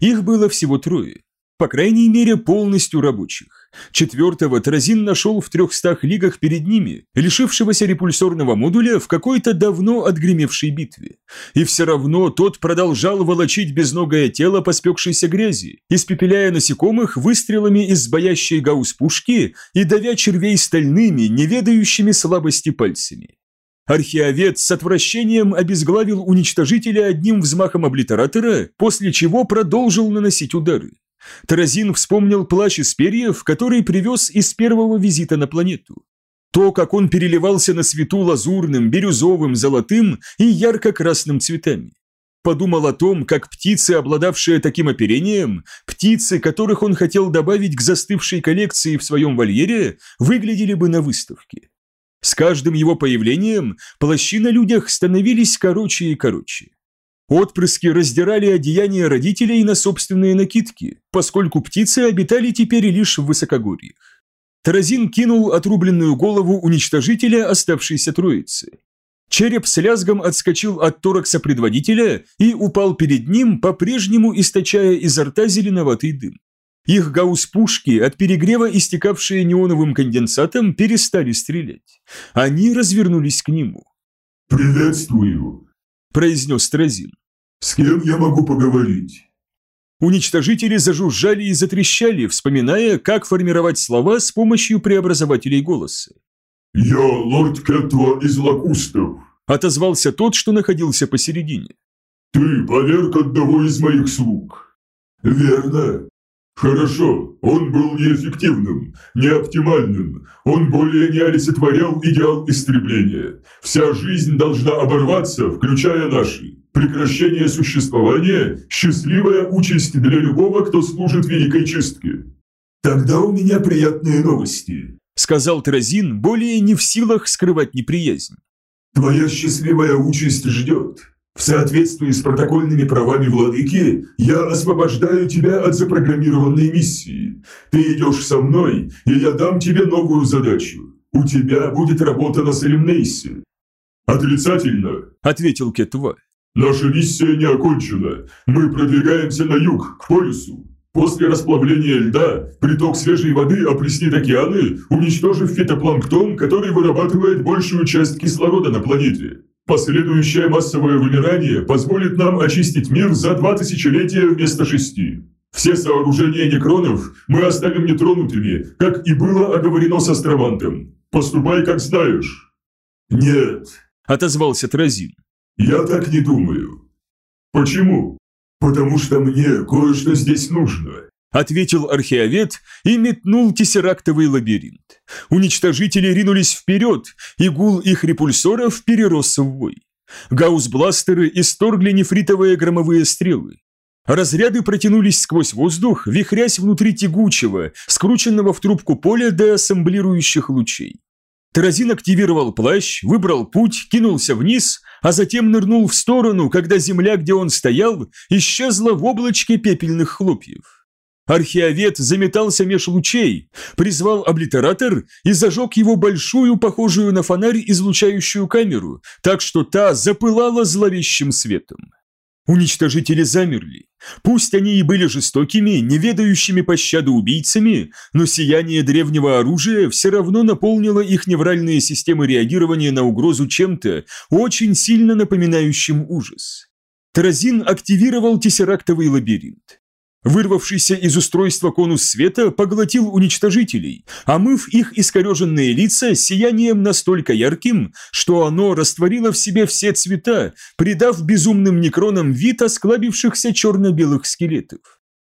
Их было всего трое. По крайней мере, полностью рабочих. Четвертого Таразин нашел в трехстах лигах перед ними, лишившегося репульсорного модуля в какой-то давно отгремевшей битве. И все равно тот продолжал волочить безногое тело по спекшейся грязи, испепеляя насекомых выстрелами из боящей гаусс-пушки и давя червей стальными, неведающими слабости пальцами. Археовед с отвращением обезглавил уничтожителя одним взмахом облитератора, после чего продолжил наносить удары. Таразин вспомнил плащ из перьев, который привез из первого визита на планету. То, как он переливался на свету лазурным, бирюзовым, золотым и ярко-красным цветами. Подумал о том, как птицы, обладавшие таким оперением, птицы, которых он хотел добавить к застывшей коллекции в своем вольере, выглядели бы на выставке. С каждым его появлением плащи на людях становились короче и короче. Отпрыски раздирали одеяния родителей на собственные накидки, поскольку птицы обитали теперь лишь в высокогорьях. Таразин кинул отрубленную голову уничтожителя оставшейся троицы. Череп с лязгом отскочил от торакса предводителя и упал перед ним, по-прежнему источая изо рта зеленоватый дым. Их гаусс-пушки, от перегрева истекавшие неоновым конденсатом, перестали стрелять. Они развернулись к нему. «Приветствую», произнес Тразин. «С кем я могу поговорить?» Уничтожители зажужжали и затрещали, вспоминая, как формировать слова с помощью преобразователей голоса. «Я лорд Кетва из Лакустов», – отозвался тот, что находился посередине. «Ты поверг одного из моих слуг». «Верно. Хорошо, он был неэффективным, неоптимальным, он более не олицетворял идеал истребления. Вся жизнь должна оборваться, включая наши. Прекращение существования – счастливая участь для любого, кто служит великой чистке. «Тогда у меня приятные новости», – сказал Тразин, более не в силах скрывать неприязнь. «Твоя счастливая участь ждет. В соответствии с протокольными правами владыки, я освобождаю тебя от запрограммированной миссии. Ты идешь со мной, и я дам тебе новую задачу. У тебя будет работа на Салимнейсе. Отрицательно, ответил Кетва. Наша миссия не окончена. Мы продвигаемся на юг, к полюсу. После расплавления льда приток свежей воды опреснит океаны, уничтожив фитопланктон, который вырабатывает большую часть кислорода на планете. Последующее массовое вымирание позволит нам очистить мир за два тысячелетия вместо шести. Все сооружения некронов мы оставим нетронутыми, как и было оговорено с Астровантом. Поступай, как знаешь». «Нет», – отозвался Тразин. «Я так не думаю». «Почему?» «Потому что мне кое-что здесь нужно ответил археовед и метнул тессерактовый лабиринт. Уничтожители ринулись вперед, и гул их репульсоров перерос в вой. Гаусс-бластеры исторгли нефритовые громовые стрелы. Разряды протянулись сквозь воздух, вихрясь внутри тягучего, скрученного в трубку поля до ассемблирующих лучей. Таразин активировал плащ, выбрал путь, кинулся вниз, а затем нырнул в сторону, когда земля, где он стоял, исчезла в облачке пепельных хлопьев. Археовед заметался меж лучей, призвал облитератор и зажег его большую, похожую на фонарь, излучающую камеру, так что та запылала зловещим светом. Уничтожители замерли. Пусть они и были жестокими, не ведающими пощады убийцами, но сияние древнего оружия все равно наполнило их невральные системы реагирования на угрозу чем-то, очень сильно напоминающим ужас. Таразин активировал тессерактовый лабиринт. Вырвавшийся из устройства конус света поглотил уничтожителей, омыв их искореженные лица сиянием настолько ярким, что оно растворило в себе все цвета, придав безумным некронам вид осклабившихся черно-белых скелетов.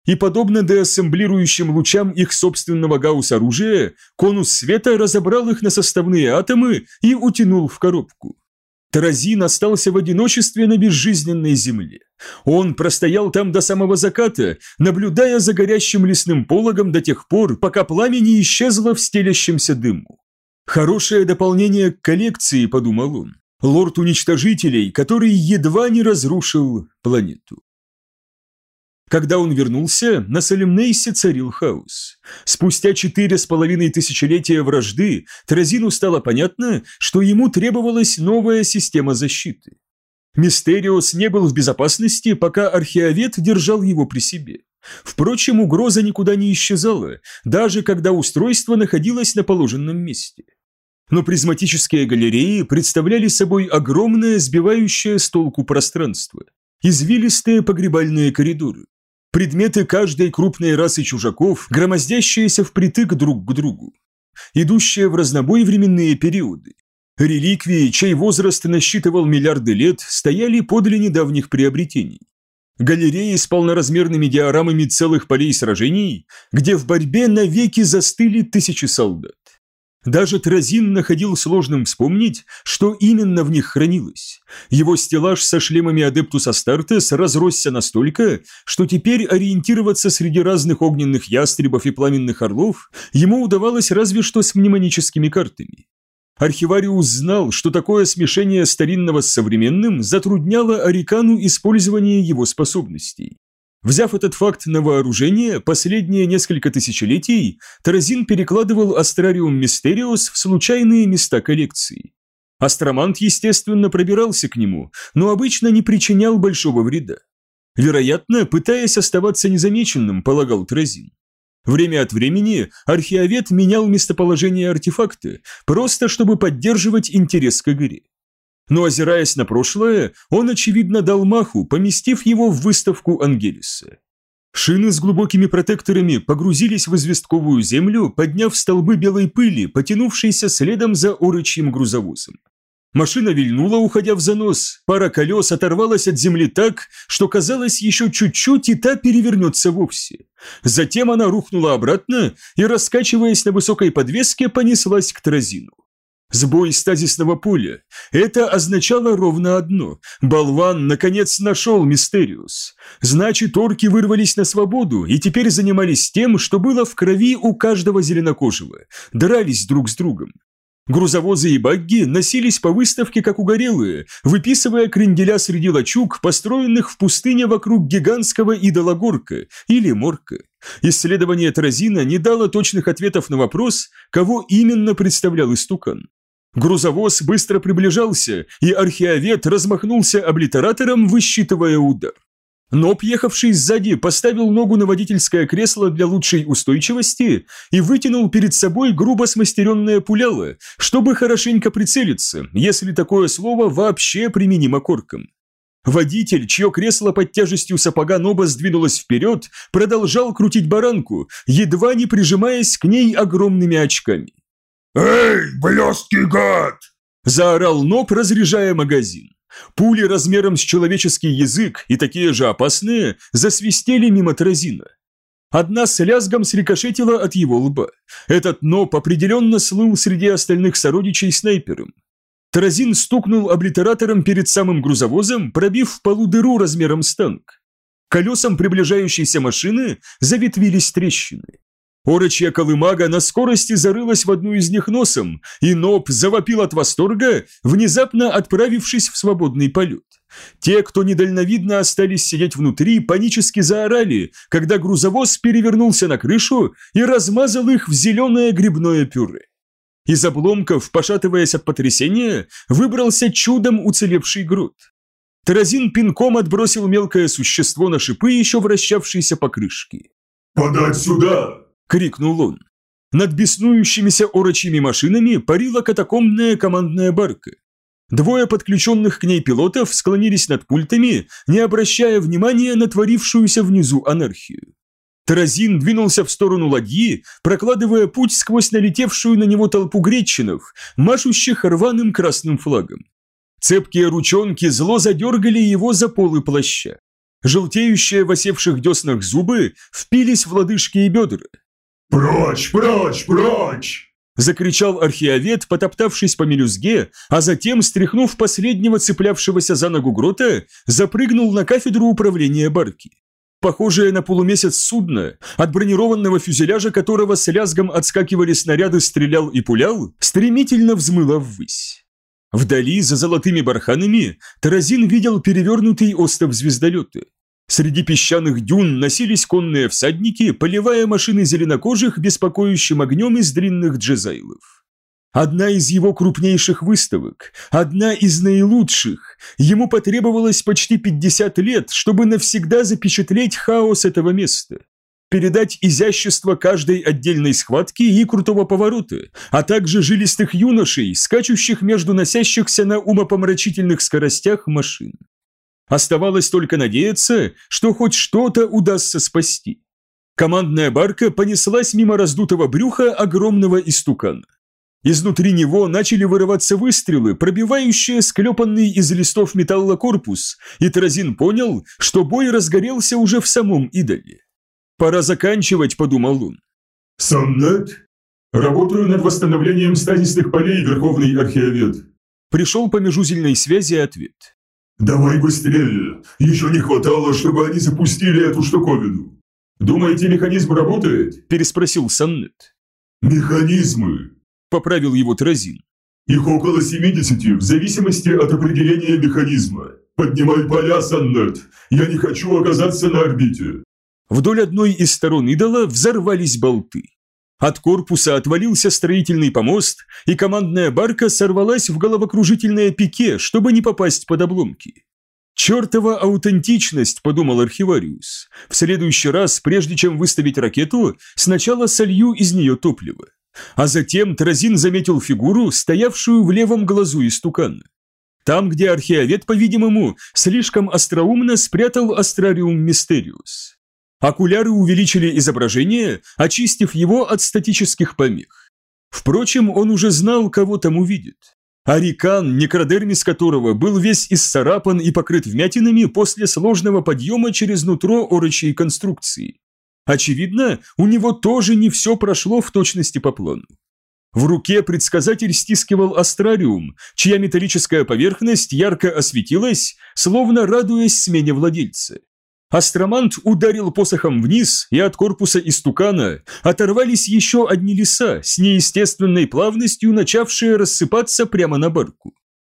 И подобно деассемблирующим лучам их собственного гаусс-оружия, конус света разобрал их на составные атомы и утянул в коробку. Таразин остался в одиночестве на безжизненной земле. Он простоял там до самого заката, наблюдая за горящим лесным пологом до тех пор, пока пламя не исчезло в стелящемся дыму. «Хорошее дополнение к коллекции», — подумал он. «Лорд уничтожителей, который едва не разрушил планету». Когда он вернулся, на Салемнейсе царил хаос. Спустя четыре с половиной тысячелетия вражды Тразину стало понятно, что ему требовалась новая система защиты. Мистериос не был в безопасности, пока археовед держал его при себе. Впрочем, угроза никуда не исчезала, даже когда устройство находилось на положенном месте. Но призматические галереи представляли собой огромное сбивающее с толку пространство, извилистые погребальные коридоры, предметы каждой крупной расы чужаков, громоздящиеся впритык друг к другу, идущие в разнобой временные периоды. Реликвии, чей возраст насчитывал миллиарды лет, стояли подле недавних приобретений. Галереи с полноразмерными диорамами целых полей сражений, где в борьбе навеки застыли тысячи солдат. Даже Тразин находил сложным вспомнить, что именно в них хранилось. Его стеллаж со шлемами Адептус Астартес разросся настолько, что теперь ориентироваться среди разных огненных ястребов и пламенных орлов ему удавалось разве что с мнемоническими картами. Архивариус знал, что такое смешение старинного с современным затрудняло Арикану использование его способностей. Взяв этот факт на вооружение, последние несколько тысячелетий Таразин перекладывал Астрариум Мистериус в случайные места коллекции. Астромант, естественно, пробирался к нему, но обычно не причинял большого вреда. Вероятно, пытаясь оставаться незамеченным, полагал Таразин. Время от времени археовед менял местоположение артефакта, просто чтобы поддерживать интерес к игре. Но озираясь на прошлое, он, очевидно, дал маху, поместив его в выставку Ангелиса. Шины с глубокими протекторами погрузились в известковую землю, подняв столбы белой пыли, потянувшейся следом за орочьим грузовозом. Машина вильнула, уходя в занос, пара колес оторвалась от земли так, что казалось еще чуть-чуть и та перевернется вовсе. Затем она рухнула обратно и, раскачиваясь на высокой подвеске, понеслась к тразину. Сбой стазисного поля. Это означало ровно одно. Болван наконец нашел Мистериус. Значит, орки вырвались на свободу и теперь занимались тем, что было в крови у каждого зеленокожего. Дрались друг с другом. Грузовозы и багги носились по выставке как угорелые, выписывая кренделя среди лачуг, построенных в пустыне вокруг гигантского идола Горка или Морка. Исследование Тразина не дало точных ответов на вопрос, кого именно представлял истукан. Грузовоз быстро приближался, и археовед размахнулся облитератором, высчитывая удар. Но ехавший сзади, поставил ногу на водительское кресло для лучшей устойчивости и вытянул перед собой грубо смастеренное пуляло, чтобы хорошенько прицелиться, если такое слово вообще применимо коркам. Водитель, чье кресло под тяжестью сапога Ноба сдвинулось вперед, продолжал крутить баранку, едва не прижимаясь к ней огромными очками. «Эй, блесткий гад!» – заорал Ноб, разряжая магазин. Пули размером с человеческий язык и такие же опасные засвистели мимо Тразина. Одна с лязгом срикошетила от его лба. Этот Ноб определенно слыл среди остальных сородичей снайпером. Таразин стукнул облитератором перед самым грузовозом, пробив в полу дыру размером с танк. Колесам приближающейся машины заветвились трещины. Орочья колымага на скорости зарылась в одну из них носом, и Ноб завопил от восторга, внезапно отправившись в свободный полет. Те, кто недальновидно остались сидеть внутри, панически заорали, когда грузовоз перевернулся на крышу и размазал их в зеленое грибное пюре. Из обломков, пошатываясь от потрясения, выбрался чудом уцелевший груд. Таразин пинком отбросил мелкое существо на шипы, еще вращавшиеся по крышке. «Подать сюда!» – крикнул он. Над беснующимися орочьими машинами парила катакомбная командная барка. Двое подключенных к ней пилотов склонились над пультами, не обращая внимания на творившуюся внизу анархию. Таразин двинулся в сторону ладьи, прокладывая путь сквозь налетевшую на него толпу гречинов, машущих рваным красным флагом. Цепкие ручонки зло задергали его за полы плаща. Желтеющие в осевших деснах зубы впились в лодыжки и бедра. «Прочь, прочь, прочь!» Закричал археовед, потоптавшись по мелюзге, а затем, стряхнув последнего цеплявшегося за ногу грота, запрыгнул на кафедру управления барки. Похожее на полумесяц судно, от бронированного фюзеляжа которого с лязгом отскакивали снаряды «стрелял» и «пулял», стремительно взмыло ввысь. Вдали, за золотыми барханами, Таразин видел перевернутый остов звездолета. Среди песчаных дюн носились конные всадники, поливая машины зеленокожих беспокоящим огнем из длинных джезайлов. Одна из его крупнейших выставок, одна из наилучших. Ему потребовалось почти 50 лет, чтобы навсегда запечатлеть хаос этого места. Передать изящество каждой отдельной схватки и крутого поворота, а также жилистых юношей, скачущих между носящихся на умопомрачительных скоростях машин. Оставалось только надеяться, что хоть что-то удастся спасти. Командная барка понеслась мимо раздутого брюха огромного истукана. Изнутри него начали вырываться выстрелы, пробивающие склепанный из листов металла корпус, и Тразин понял, что бой разгорелся уже в самом идоле. «Пора заканчивать», — подумал он. «Соннет? Работаю над восстановлением стазисных полей, Верховный Археовед». Пришел по межузельной связи ответ. «Давай быстрее! Еще не хватало, чтобы они запустили эту штуковину!» «Думаете, механизм работает?» – переспросил Саннет. «Механизмы!» – поправил его Тразин. «Их около 70, в зависимости от определения механизма. Поднимай поля, Саннет! Я не хочу оказаться на орбите!» Вдоль одной из сторон идола взорвались болты. От корпуса отвалился строительный помост, и командная барка сорвалась в головокружительное пике, чтобы не попасть под обломки. «Чертова аутентичность», – подумал архивариус. «В следующий раз, прежде чем выставить ракету, сначала солью из нее топливо». А затем Тразин заметил фигуру, стоявшую в левом глазу истукана. Там, где археовед, по-видимому, слишком остроумно спрятал Астрариум Мистериус. Окуляры увеличили изображение, очистив его от статических помех. Впрочем, он уже знал, кого там увидит. Арикан, некродермис которого был весь исцарапан и покрыт вмятинами после сложного подъема через нутро орочей конструкции. Очевидно, у него тоже не все прошло в точности по плану. В руке предсказатель стискивал астрариум, чья металлическая поверхность ярко осветилась, словно радуясь смене владельца. Астромант ударил посохом вниз, и от корпуса истукана оторвались еще одни леса, с неестественной плавностью начавшие рассыпаться прямо на барку.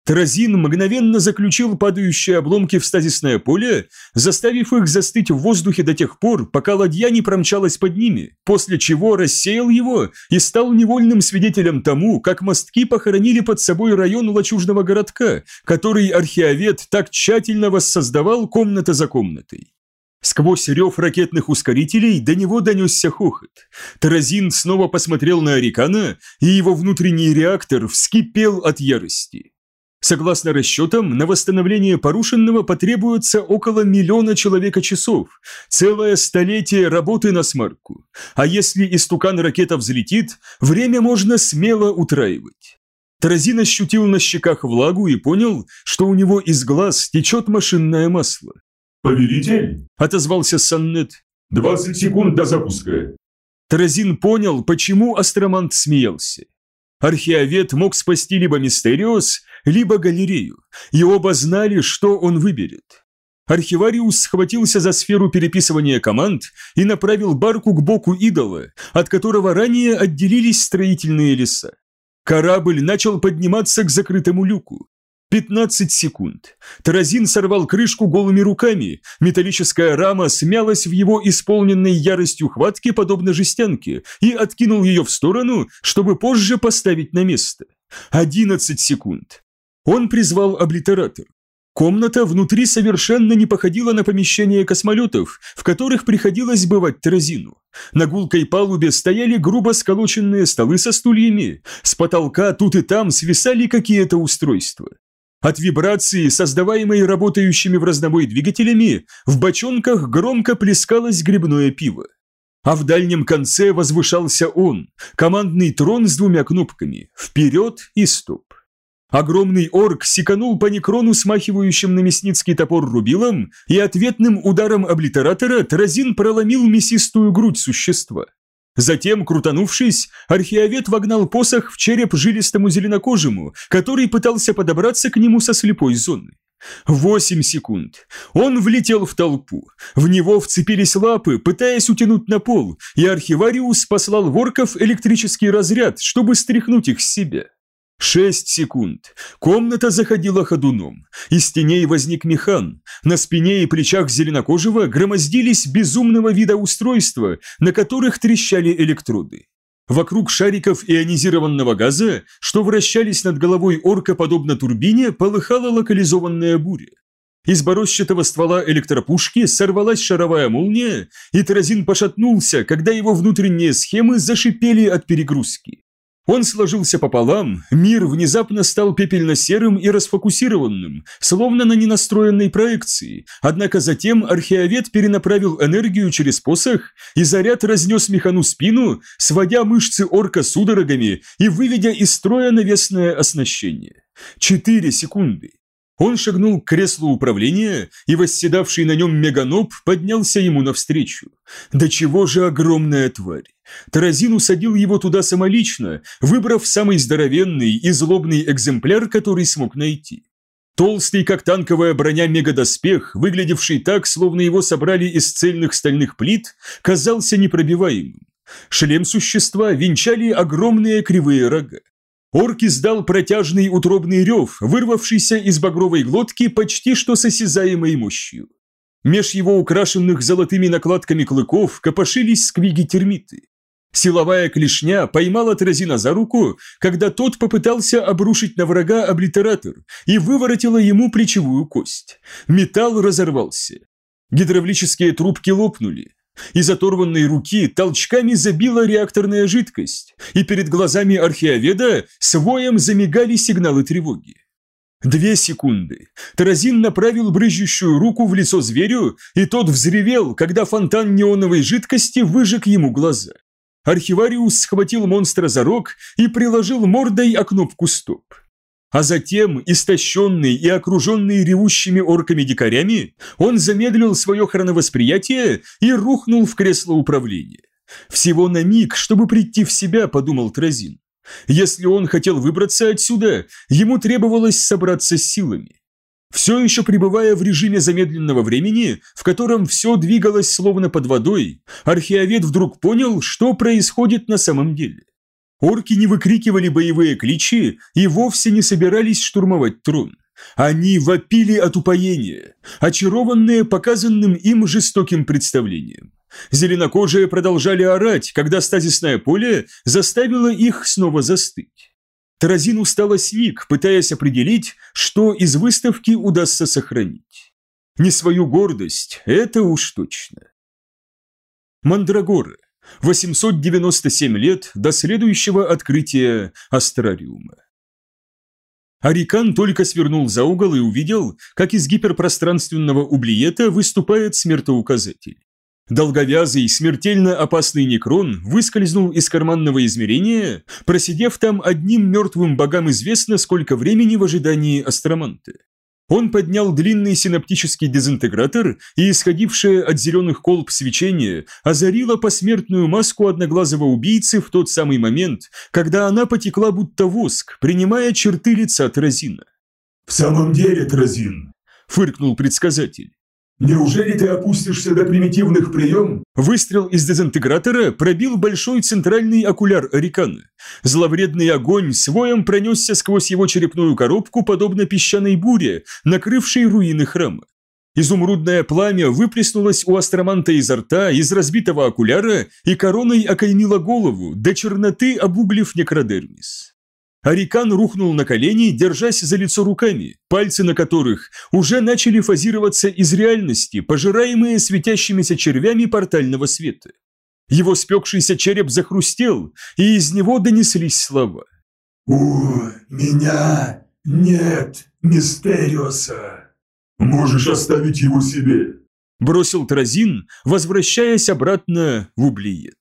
Тразин мгновенно заключил падающие обломки в стазисное поле, заставив их застыть в воздухе до тех пор, пока ладья не промчалась под ними, после чего рассеял его и стал невольным свидетелем тому, как мостки похоронили под собой район лачужного городка, который археовед так тщательно воссоздавал комната за комнатой. Сквозь рев ракетных ускорителей до него донесся хохот. Таразин снова посмотрел на Арикана, и его внутренний реактор вскипел от ярости. Согласно расчетам, на восстановление порушенного потребуется около миллиона человека-часов, целое столетие работы на смарку. А если истукан ракета взлетит, время можно смело утраивать. Таразин ощутил на щеках влагу и понял, что у него из глаз течет машинное масло. «Повелитель?» – отозвался Саннет. «Двадцать секунд до запуска». Таразин понял, почему Астромант смеялся. Археовед мог спасти либо Мистериос, либо галерею, и оба знали, что он выберет. Архивариус схватился за сферу переписывания команд и направил барку к боку идола, от которого ранее отделились строительные леса. Корабль начал подниматься к закрытому люку. 15 секунд. Таразин сорвал крышку голыми руками, металлическая рама смялась в его исполненной яростью хватке, подобно жестянке, и откинул ее в сторону, чтобы позже поставить на место. 11 секунд. Он призвал облитератор. Комната внутри совершенно не походила на помещение космолетов, в которых приходилось бывать Таразину. На гулкой палубе стояли грубо сколоченные столы со стульями, с потолка тут и там свисали какие-то устройства. От вибрации, создаваемой работающими в разнобой двигателями, в бочонках громко плескалось грибное пиво. А в дальнем конце возвышался он, командный трон с двумя кнопками – вперед и стоп. Огромный орк секанул по некрону смахивающим на мясницкий топор рубилом, и ответным ударом облитератора Таразин проломил мясистую грудь существа. Затем, крутанувшись, археовед вогнал посох в череп жилистому зеленокожему, который пытался подобраться к нему со слепой зоны. Восемь секунд. Он влетел в толпу. В него вцепились лапы, пытаясь утянуть на пол, и архивариус послал ворков электрический разряд, чтобы стряхнуть их с себя. Шесть секунд. Комната заходила ходуном. Из теней возник механ. На спине и плечах зеленокожего громоздились безумного вида устройства, на которых трещали электроды. Вокруг шариков ионизированного газа, что вращались над головой орка подобно турбине, полыхала локализованная буря. Из борозчатого ствола электропушки сорвалась шаровая молния, и Таразин пошатнулся, когда его внутренние схемы зашипели от перегрузки. Он сложился пополам, мир внезапно стал пепельно-серым и расфокусированным, словно на ненастроенной проекции, однако затем археовед перенаправил энергию через посох, и заряд разнес механу спину, сводя мышцы орка судорогами и выведя из строя навесное оснащение. Четыре секунды. Он шагнул к креслу управления, и восседавший на нем меганоб поднялся ему навстречу. Да чего же огромная тварь! Таразин усадил его туда самолично, выбрав самый здоровенный и злобный экземпляр, который смог найти. Толстый, как танковая броня мегадоспех, выглядевший так, словно его собрали из цельных стальных плит, казался непробиваемым. Шлем существа венчали огромные кривые рога. Орк издал протяжный утробный рев, вырвавшийся из багровой глотки почти что с осязаемой мощью. Меж его украшенных золотыми накладками клыков копошились сквиги-термиты. Силовая клешня поймала Тразина за руку, когда тот попытался обрушить на врага облитератор и выворотила ему плечевую кость. Металл разорвался. Гидравлические трубки лопнули. Из оторванной руки толчками забила реакторная жидкость, и перед глазами археоведа своем замигали сигналы тревоги. Две секунды. Таразин направил брызжущую руку в лицо зверю, и тот взревел, когда фонтан неоновой жидкости выжег ему глаза. Архивариус схватил монстра за рог и приложил мордой о кнопку «Стоп». А затем, истощенный и окруженный ревущими орками-дикарями, он замедлил свое хроновосприятие и рухнул в кресло управления. Всего на миг, чтобы прийти в себя, подумал Тразин. Если он хотел выбраться отсюда, ему требовалось собраться с силами. Все еще пребывая в режиме замедленного времени, в котором все двигалось словно под водой, археовед вдруг понял, что происходит на самом деле. Орки не выкрикивали боевые кличи и вовсе не собирались штурмовать трон. Они вопили от упоения, очарованные показанным им жестоким представлением. Зеленокожие продолжали орать, когда стазисное поле заставило их снова застыть. Таразин устало сник, пытаясь определить, что из выставки удастся сохранить. Не свою гордость, это уж точно. Мандрагоры. 897 лет до следующего открытия астрариума. Арикан только свернул за угол и увидел, как из гиперпространственного ублиета выступает смертоуказатель. Долговязый, смертельно опасный некрон выскользнул из карманного измерения, просидев там одним мертвым богам известно сколько времени в ожидании астроманта. Он поднял длинный синаптический дезинтегратор, и исходившее от зеленых колб свечение озарило посмертную маску одноглазого убийцы в тот самый момент, когда она потекла будто воск, принимая черты лица Тразина. «В самом деле, Тразин!» – фыркнул предсказатель. Неужели ты опустишься до примитивных прием? Выстрел из дезинтегратора пробил большой центральный окуляр Арикана. Зловредный огонь своем пронесся сквозь его черепную коробку, подобно песчаной буре, накрывшей руины храма. Изумрудное пламя выплеснулось у астроманта изо рта, из разбитого окуляра, и короной окаймило голову, до черноты обуглив некродермис. Арикан рухнул на колени, держась за лицо руками, пальцы на которых уже начали фазироваться из реальности, пожираемые светящимися червями портального света. Его спекшийся череп захрустел, и из него донеслись слова. «У меня нет Мистериоса. Можешь оставить его себе», бросил Тразин, возвращаясь обратно в Ублиет.